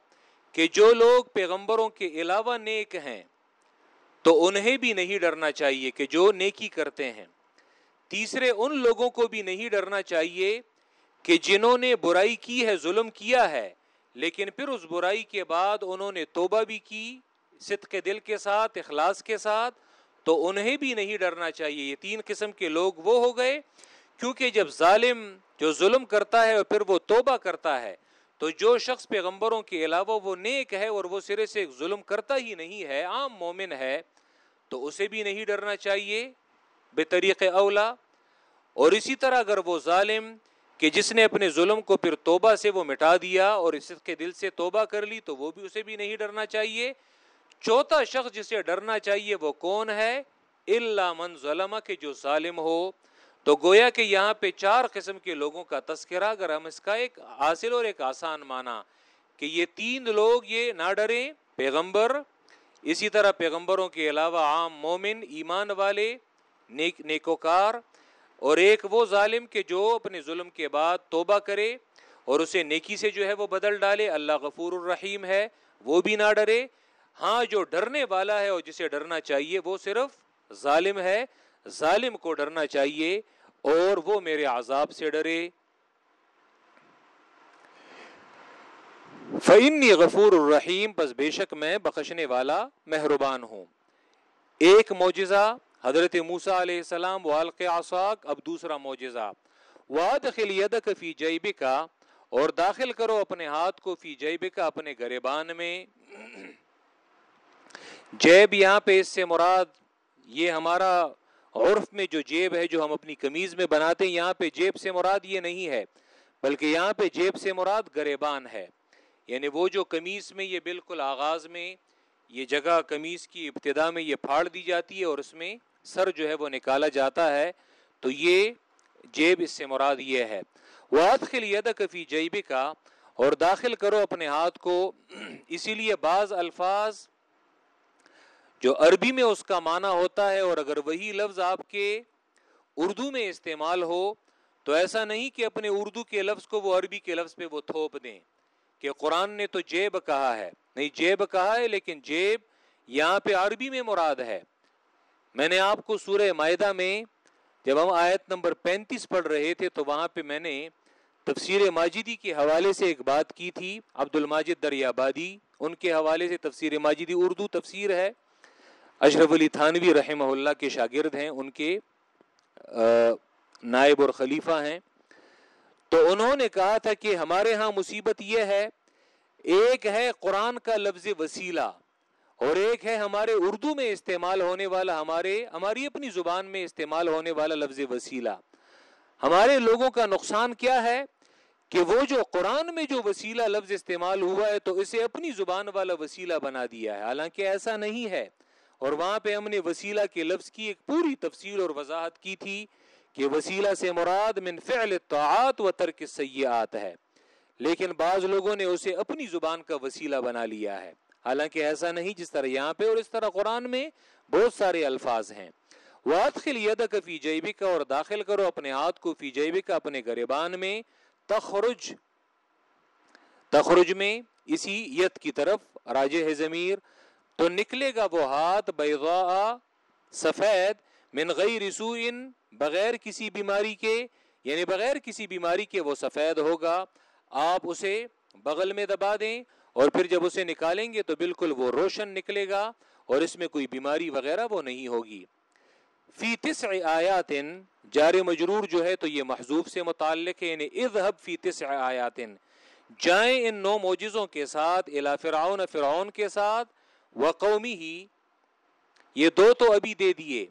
کہ جو لوگ پیغمبروں کے علاوہ نیک ہیں، تو انہیں بھی نہیں ڈرنا چاہیے کہ جو نیکی کرتے ہیں۔ تیسرے، ان لوگوں کو بھی نہیں ڈرنا چاہیے کہ جنہوں نے برائی کی ہے، ظلم کیا ہے، لیکن پھر اس برائی کے بعد انہوں نے توبہ بھی کی، صدق کے دل کے ساتھ، اخلاص کے ساتھ، تو انہیں بھی نہیں ڈرنا چاہیے۔ یہ تین قسم کے لوگ وہ ہو گئے، کیونکہ جب ظالم جو ظلم کرتا ہے اور پھر وہ توبہ کرتا ہے تو جو شخص پیغمبروں کے علاوہ وہ نیک ہے اور وہ سرے سے ظلم کرتا ہی نہیں ہے، عام مومن ہے، تو اسے بھی نہیں ڈرنا چاہیے بے طریق اولا اور اسی طرح اگر وہ ظالم کہ جس نے اپنے ظلم کو پھر توبہ سے وہ مٹا دیا اور اس کے دل سے توبہ کر لی، تو وہ بھی اسے بھی نہیں ڈرنا چاہیے۔ چوتھا شخص جسے ڈرنا چاہیے وہ کون ہے؟ اللہ من ظلم کے جو ظالم ہو۔ تو گویا کہ یہاں پہ چار قسم کے لوگوں کا تذکرہ، اگر ہم اس کا ایک حاصل اور ایک آسان مانا کہ یہ تین لوگ یہ نہ ڈریں، پیغمبر، اسی طرح پیغمبروں کے علاوہ عام مومن، ایمان والے، نیک، نیکوکار، اور ایک وہ ظالم کہ جو اپنے ظلم کے بعد توبہ کرے اور اسے نیکی سے جو ہے وہ بدل ڈالے، اللہ غفور الرحیم ہے، وہ بھی نہ ڈرے۔ ہاں جو ڈرنے والا ہے اور جسے ڈرنا چاہیے وہ صرف ظالم ہے۔ ظالم کو ڈرنا چاہیے۔ اور وہ میرے عذاب سے ڈرے۔ فعنی غفور الرحیم بس بے شک میں بخشنے والا مہربان ہوں۔ ایک معجزہ، حضرت موسا علیہ السلام والق آساک اب دوسرا معجزہ۔ وادخل یدک فی جیبکا اور داخل کرو اپنے ہاتھ کو فی جیبکا اپنے گریبان میں۔ جیب یہاں پہ اس سے مراد یہ ہمارا عرف میں جو جیب ہے جو ہم اپنی کمیز میں بناتے ہیں، یہاں پہ جیب سے مراد یہ نہیں ہے، بلکہ یہاں پہ جیب سے مراد گریبان ہے۔ یعنی وہ جو کمیز میں یہ بالکل آغاز میں، یہ جگہ کمیز کی ابتدا میں یہ پھاڑ دی جاتی ہے اور اس میں سر جو ہے وہ نکالا جاتا ہے، تو یہ جیب اس سے مراد یہ ہے۔ وادخل یدک فی جیب کا اور داخل کرو اپنے ہاتھ کو، اسی لیے بعض الفاظ جو عربی میں اس کا معنی ہوتا ہے اور اگر وہی لفظ آپ کے اردو میں استعمال ہو، تو ایسا نہیں کہ اپنے اردو کے لفظ کو وہ عربی کے لفظ پہ وہ تھوپ دیں کہ قرآن نے تو جیب کہا ہے۔ نہیں، جیب کہا ہے، لیکن جیب یہاں پہ عربی میں مراد ہے۔ میں نے آپ کو سورہ معدہ میں جب ہم آیت نمبر پینتیس پڑھ رہے تھے، تو وہاں پہ میں نے تفسیر ماجدی کے حوالے سے ایک بات کی تھی عبد الماجد دریابادی۔ ان کے حوالے سے تفسیر ماجدی اردو تفسیر ہے۔ اشرف علی تھانوی رحمہ اللہ کے شاگرد ہیں، ان کے نائب اور خلیفہ ہیں۔ تو انہوں نے کہا تھا کہ ہمارے ہاں مصیبت یہ ہے، ایک ہے قرآن کا لفظ وسیلہ اور ایک ہے ہمارے اردو میں استعمال ہونے والا، ہمارے، ہماری اپنی زبان میں استعمال ہونے والا لفظ وسیلہ۔ ہمارے لوگوں کا نقصان کیا ہے کہ وہ جو قرآن میں جو وسیلہ لفظ استعمال ہوا ہے، تو اسے اپنی زبان والا وسیلہ بنا دیا ہے۔ حالانکہ ایسا نہیں ہے۔ اور وہاں پہ ہم نے وسیلہ کے لفظ کی ایک پوری تفصیل اور وضاحت کی تھی کہ وسیلہ سے مراد من فعل الطاعات و ترک السیئات ہے۔ لیکن بعض لوگوں نے اسے اپنی زبان کا وسیلہ بنا لیا ہے۔ حالانکہ ایسا نہیں جس طرح یہاں پہ اور اس طرح قرآن میں بہت سارے الفاظ ہیں۔ وادخل یدک فی جیبک اور داخل کرو اپنے ہاتھ کو فی جیبک اپنے گریبان میں۔ تخرج تخرج میں اسی ید کی طرف، راجہ ضمیر تو نکلے گا وہ ہاتھ بیضاء سفید من غیر سوء، بغیر کسی بیماری کے یعنی بغیر کسی بیماری کے وہ سفید ہوگا۔ آپ اسے بغل میں دبا دیں اور پھر جب اسے نکالیں گے تو بالکل وہ روشن نکلے گا اور اس میں کوئی بیماری وغیرہ وہ نہیں ہوگی۔ فی تسع آیات، جار مجرور جو ہے تو یہ محضوب سے متعلق ہے یعنی اذهب فی تسع آیات۔ جائیں ان نو موجزوں کے ساتھ، الى فرعون فرعون کے ساتھ وقومی ہی یہ دو تو ابھی دے دیے۔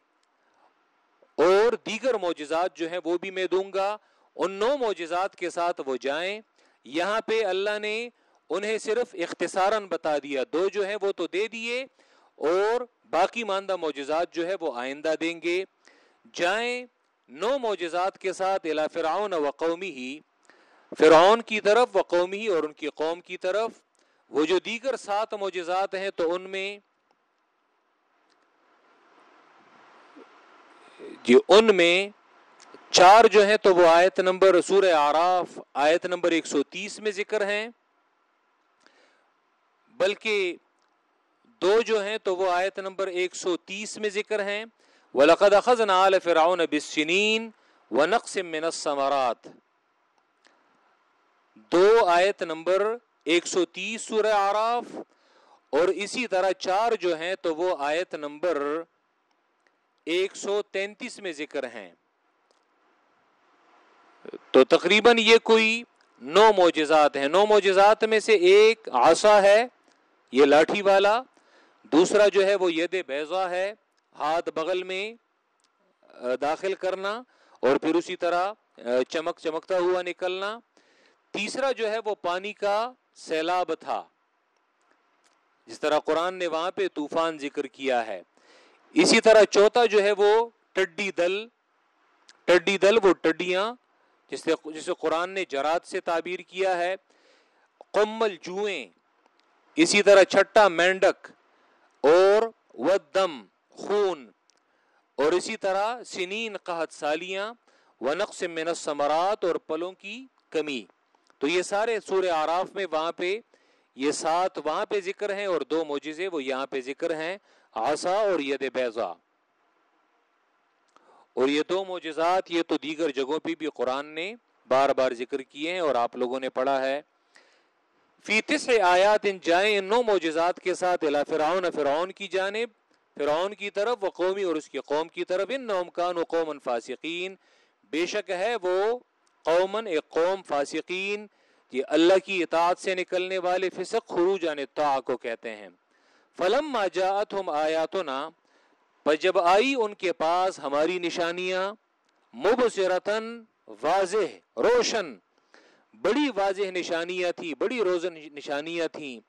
اور دیگر معجزات جو ہیں وہ بھی میں دوں گا۔ ان نو معجزات کے ساتھ وہ جائیں۔ یہاں پہ اللہ نے انہیں صرف اختصاراً بتا دیا۔ دو جو ہیں وہ تو دے دیے۔ اور باقی ماندہ معجزات جو ہے وہ آئندہ دیں گے۔ جائیں نو معجزات کے ساتھ الا فرعون و قومی ہی فرعون کی طرف و قومی ہی اور ان کی قوم کی طرف۔ وہ جو دیگر سات معجزات ہیں تو ان میں جی ان میں چار جو ہیں تو وہ آیت نمبر سورہ آراف آیت نمبر ایک سو تیس میں ذکر ہیں، بلکہ دو جو ہیں تو وہ آیت نمبر ایک سو تیس میں ذکر ہیں، وَلَقَدْ أَخَذْنَا آلَ فِرْعَوْنَ بِالسِّنِينَ وَنَقْسٍ مِّنَ السَّمَرَاتِ دو آیت نمبر ایک سو تیس سورہ آراف اور اسی طرح چار جو ہیں تو وہ آیت نمبر ایک سو تینتیس میں ذکر ہیں۔ تو تقریباً یہ کوئی نو موجزات ہیں۔ نو موجزات میں سے ایک آسا ہے، یہ لاٹھی والا۔ دوسرا جو ہے وہ ید بیضا ہے، ہاتھ بغل میں داخل کرنا اور پھر اسی طرح چمک چمکتا ہوا نکلنا۔ تیسرا جو ہے وہ پانی کا سیلاب تھا۔ جس طرح قرآن نے وہاں پہ طوفان ذکر کیا ہے، اسی طرح چوتھا جو ہے وہ ٹڈی دل۔ ٹڈی دل وہ ٹڈیاں جس سے جسے قرآن نے جرات سے تعبیر کیا ہے۔ قمل جوئیں، اسی طرح چھٹا مینڈک اور ودم خون۔ اور اسی طرح سنین قحط سالیاں و نقص من الثمرات اور پلوں کی کمی۔ تو یہ سارے سور آراف میں وہاں پہ یہ سات وہاں پہ ذکر ہیں اور دو موجزے وہ یہاں پہ ذکر ہیں آسا اور ید بیضا۔ اور یہ دو موجزات یہ تو دیگر جگہوں پہ بھی قرآن نے بار بار ذکر کیے ہیں اور آپ لوگوں نے پڑھا ہے۔ فی تسع آیات ان جائیں ان نو موجزات کے ساتھ الہ فرعون فرعون کی جانب، فرعون کی طرف و قومی اور اس کی قوم کی طرف۔ ان نوم کان و قوم فاسقین۔ بے شک ہے وہ قومن ایک قوم فاسقین، یہ اللہ کی اطاعت سے نکلنے والے فسق، خروج عن الطاع کو کہتے ہیں۔ فلم ما جاءتهم آیاتنا، پر جب آئی ان کے پاس ہماری نشانیاں مبصرتن واضح، روشن، بڑی واضح نشانیاں تھی بڑی روزن نشانیاں تھیں،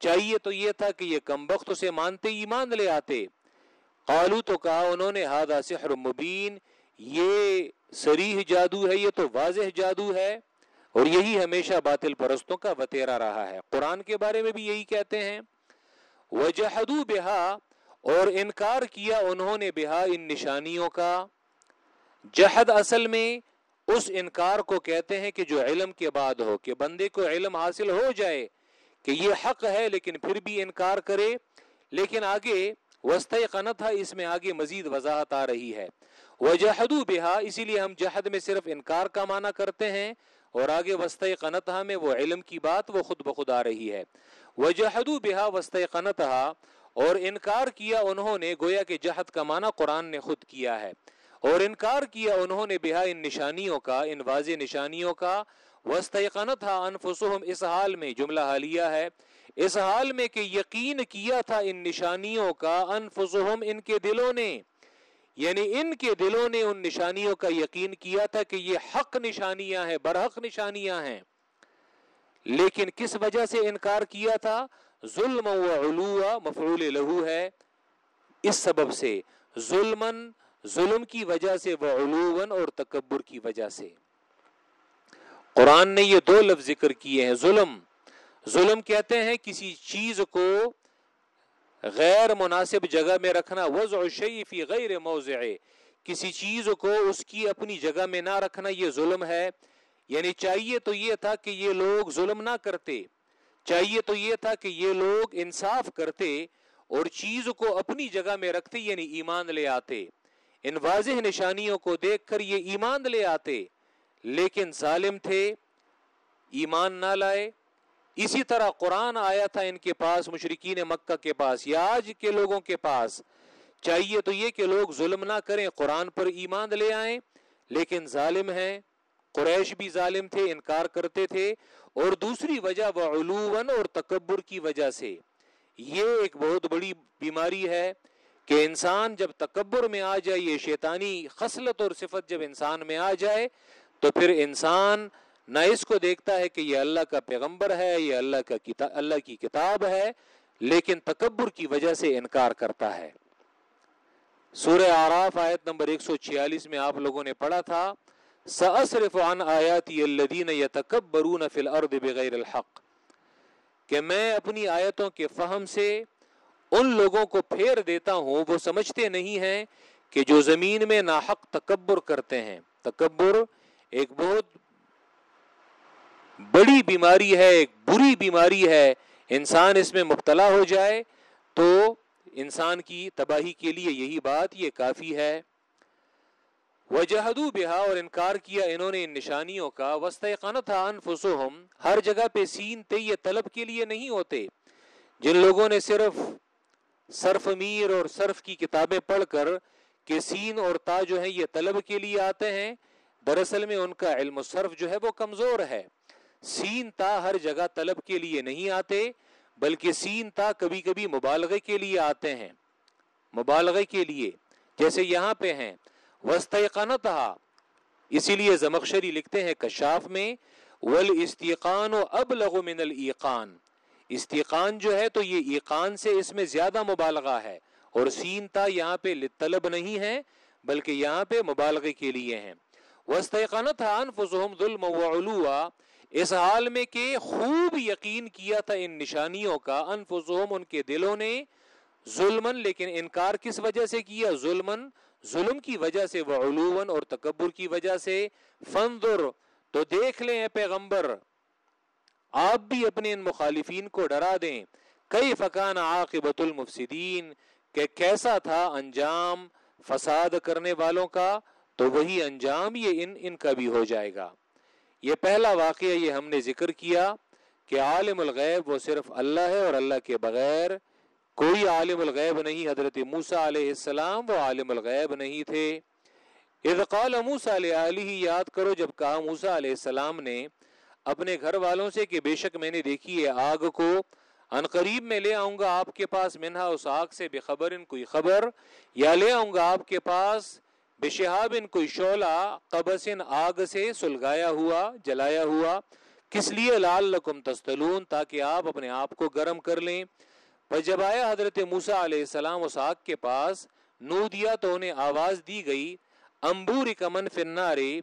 چاہیے تو یہ تھا کہ یہ کم وقت سے مانتے ایمان لے آتے۔ قالو تو کہا انہوں نے ہادہ سحر مبین، یہ سریح جادو ہے، یہ تو واضح جادو ہے، اور یہی ہمیشہ باطل پرستوں کا وطیرا رہا ہے۔ قرآن کے بارے میں بھی یہی کہتے ہیں وجہدو بہا اور انکار کیا انہوں نے بہا ان نشانیوں کا۔ جہد اصل میں اس انکار کو کہتے ہیں کہ جو علم کے بعد ہو، کہ بندے کو علم حاصل ہو جائے کہ یہ حق ہے، لیکن پھر بھی انکار کرے۔ لیکن آگے وسط قنت ہے اس میں آگے مزید وضاحت آ رہی ہے۔ وجہدو بہا اسی لیے ہم جہد میں صرف انکار کا معنی کرتے ہیں اور آگے وسط قنتہ میں وہ علم کی بات وہ خود بخود آ رہی ہے۔ وجہدو بہا وسط قنتہ اور انکار کیا انہوں نے، گویا کہ جہد کا معنی قرآن نے خود کیا ہے۔ اور انکار کیا انہوں نے بہا ان نشانیوں کا، ان واضح نشانیوں کا۔ وسطنت انفسهم اس حال میں، جملہ حالیہ ہے، اس حال میں کہ یقین کیا تھا ان نشانیوں کا انفسهم ان کے دلوں نے۔ یعنی ان کے دلوں نے ان نشانیوں کا یقین کیا تھا کہ یہ حق نشانیاں ہیں، برحق نشانیاں ہیں۔ لیکن کس وجہ سے انکار کیا تھا؟ ظلم و علو مفعول لہو ہے۔ اس سبب سے ظلمن ظلم کی وجہ سے وہ علوون اور تکبر کی وجہ سے۔ قرآن نے یہ دو لفظ ذکر کیے ہیں، ظلم۔ ظلم کہتے ہیں کسی چیز کو غیر مناسب جگہ میں رکھنا، وضع فی غیر موضع. کسی چیز کو اس کی اپنی جگہ میں نہ رکھنا، یہ ظلم ہے۔ یعنی چاہیے تو یہ تھا کہ یہ لوگ ظلم نہ کرتے۔ چاہیے تو یہ تھا کہ یہ لوگ انصاف کرتے اور چیز کو اپنی جگہ میں رکھتے یعنی ایمان لے آتے۔ ان واضح نشانیوں کو دیکھ کر یہ ایمان لے آتے۔ لیکن ظالم تھے، ایمان نہ لائے۔ اسی طرح قرآن آیا تھا ان کے پاس مشرقین مکہ کے پاس، یا آج کے لوگوں کے پاس۔ چاہیے تو یہ کہ لوگ ظلم نہ کریں، قرآن پر ایمان لے آئیں۔ لیکن ظالم ہیں، قریش بھی ظالم تھے، انکار کرتے تھے۔ اور دوسری وجہ وہ علوون اور تکبر کی وجہ سے۔ یہ ایک بہت بڑی بیماری ہے کہ انسان جب تکبر میں آ جائے، یہ شیطانی خصلت اور صفت جب انسان میں آ جائے، تو پھر انسان نہ اس کو دیکھتا ہے کہ یہ اللہ کا پیغمبر ہے، یہ اللہ کا کتاب اللہ کی کتاب ہے، لیکن تکبر کی وجہ سے انکار کرتا ہے۔ سورہ آراف آیت نمبر 146 میں آپ لوگوں نے پڑھا تھا، سأصرف عن آیاتی الذین یتکبرون فی الارض بغیر الحق۔ کہ میں اپنی آیتوں کے فہم سے ان لوگوں کو پھیر دیتا ہوں، وہ سمجھتے نہیں ہیں کہ جو زمین میں ناحق تکبر کرتے ہیں۔ تکبر ایک بہت بڑی بیماری ہے، ایک بری بیماری ہے، انسان اس میں مبتلا ہو جائے تو انسان کی تباہی کے لیے یہی بات، یہ کافی ہے۔ وجہدو بہا اور انکار کیا انہوں نے ان نشانیوں کا۔ وسط انفسهم ہر جگہ پہ سین تے یہ طلب کے لیے نہیں ہوتے۔ جن لوگوں نے صرف صرف امیر اور صرف کی کتابیں پڑھ کر کہ سین اور تا جو ہیں یہ طلب کے لیے آتے ہیں، دراصل میں ان کا علم و صرف جو ہے وہ کمزور ہے۔ سین تا ہر جگہ طلب کے لیے نہیں آتے، بلکہ سین تا کبھی کبھی مبالغے کے لیے آتے ہیں۔ مبالغے کے لیے، جیسے یہاں پہ ہیں۔ وسط اسی لیے زمخشری لکھتے ہیں کشاف میں۔ ول استقان و اب لغو من العقان استقان جو ہے تو یہ ایقان سے اس میں زیادہ مبالغہ ہے۔ اور سین تا یہاں پہ طلب نہیں ہے، بلکہ یہاں پہ مبالغے کے لیے ہیں۔ وسطنت انفسهم ظلم وعلوا۔ اس حال میں کہ خوب یقین کیا تھا ان نشانیوں کا انفسهم ان کے دلوں نے ظلمن لیکن انکار کس وجہ سے کیا؟ ظلمن ظلم کی وجہ سے وہ علومن اور تکبر کی وجہ سے۔ فنظر تو دیکھ لیں پیغمبر، آپ بھی اپنے ان مخالفین کو ڈرا دیں۔ کئی فقان عاقبت المفسدین؟ کہ کیسا تھا انجام فساد کرنے والوں کا؟ تو وہی انجام یہ ان ان کا بھی ہو جائے گا۔ یہ پہلا واقعہ یہ ہم نے ذکر کیا کہ عالم الغیب وہ صرف اللہ ہے اور اللہ کے بغیر کوئی عالم الغیب نہیں۔ حضرت موسا علیہ السلام وہ عالم الغیب نہیں تھے۔ اذ قال موسا علیہ یاد کرو جب کہا موسا علیہ السلام نے اپنے گھر والوں سے کہ بے شک میں نے دیکھی ہے آگ کو، ان قریب میں لے آؤں گا آپ کے پاس، منہا اس آگ سے بے خبر، ان کوئی خبر، یا لے آؤں گا آپ کے پاس۔ بے شہاب ان کوئی شعلہ قبس ان آگ سے سلگایا ہوا، جلایا ہوا، کس لیے لال لکم تستلون تاکہ آپ اپنے آپ کو گرم کر لیں؟ پر جب آیا حضرت موسا علیہ السلام اس آگ کے پاس، نو دیا تو انہیں آواز دی گئی امبور کمن فنارے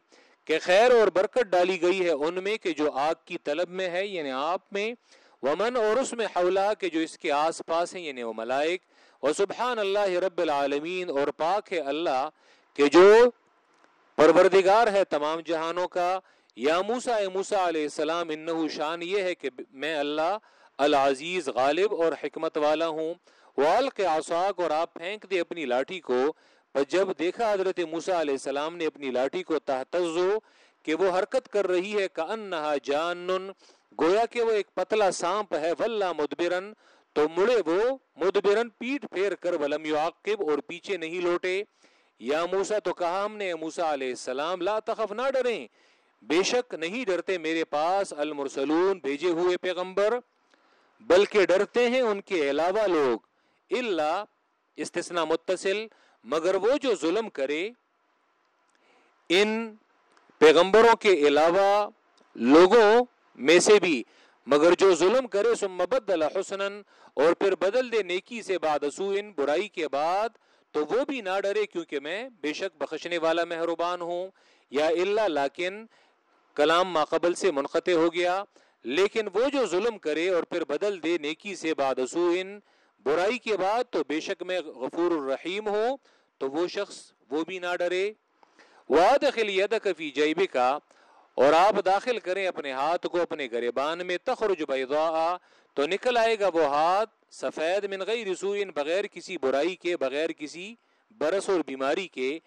کہ خیر اور برکت ڈالی گئی ہے ان میں کہ جو آگ کی طلب میں ہے یعنی آپ میں، ومن اور اس میں حولہ کہ جو اس کے آس پاس ہیں یعنی وہ ملائک، و سبحان اللہ رب العالمین اور پاک ہے اللہ کہ جو پروردگار ہے تمام جہانوں کا، یا موسا موسا علیہ السلام، انہو شان یہ ہے کہ میں اللہ العزیز، غالب اور حکمت والا ہوں۔ والق آساک اور آپ پھینک دے اپنی لاٹھی کو۔ پر جب دیکھا حضرت موسا علیہ السلام نے اپنی لاٹھی کو تحتزو کہ وہ حرکت کر رہی ہے، کانہا جانن گویا کہ وہ ایک پتلا سانپ ہے واللہ مدبرن تو مڑے وہ مدبرن پیٹ پھیر کر، ولم یعقب اور پیچھے نہیں لوٹے۔ یا موسا تو کہا ہم نے موسا علیہ السلام، لا تخف، نہ ڈریں۔ بے شک نہیں ڈرتے میرے پاس المرسلون بھیجے ہوئے پیغمبر، بلکہ ڈرتے ہیں ان کے علاوہ لوگ۔ اللہ استثنا متصل، مگر وہ جو ظلم کرے، ان پیغمبروں کے علاوہ لوگوں میں سے بھی۔ مگر جو ظلم کرے سم بدل حسن اور پھر بدل دے نیکی سے بعد ان برائی کے بعد تو وہ بھی نہ ڈرے کیونکہ میں بے شک بخشنے والا مہربان ہوں۔ یا اللہ لیکن کلام ماقبل سے منقطع ہو گیا، لیکن وہ جو ظلم کرے اور پھر بدل دے نیکی سے بعد ان برائی کے بعد تو بے شک میں غفور الرحیم ہوں۔ تو وہ شخص وہ بھی نہ ڈرے۔ وعد وادخل یدک فی جیبکا اور آپ داخل کریں اپنے ہاتھ کو اپنے گریبان میں، تخرج بیضاء تو نکل آئے گا وہ ہاتھ سفید من غیر سوئن بغیر کسی برائی کے، بغیر کسی برس اور بیماری کے۔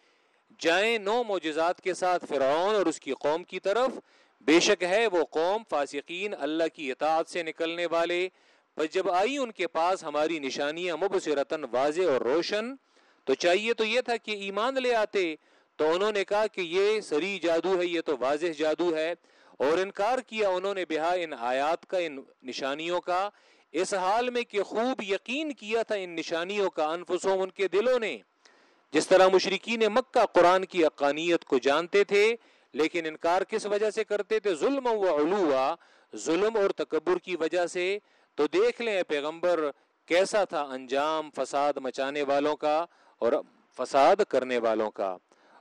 جائیں نو معجزات کے ساتھ فرعون اور اس کی قوم کی طرف۔ بے شک ہے وہ قوم فاسقین اللہ کی اطاعت سے نکلنے والے۔ پر جب آئی ان کے پاس ہماری نشانیاں مبصرتن واضح اور روشن، تو چاہیے تو یہ تھا کہ ایمان لے آتے۔ تو انہوں نے کہا کہ یہ سری جادو ہے، یہ تو واضح جادو ہے۔ اور انکار کیا انہوں نے بہا ان آیات کا، ان نشانیوں کا۔ اس حال میں کہ خوب یقین کیا تھا ان نشانیوں کا انفسوں، ان کے دلوں نے۔ جس طرح مشرقین مکہ قرآن کی اقانیت کو جانتے تھے، لیکن انکار کس وجہ سے کرتے تھے؟ ظلم و علوا۔ ظلم اور تکبر کی وجہ سے۔ تو دیکھ لیں پیغمبر، کیسا تھا انجام فساد مچانے والوں کا اور فساد کرنے والوں کا۔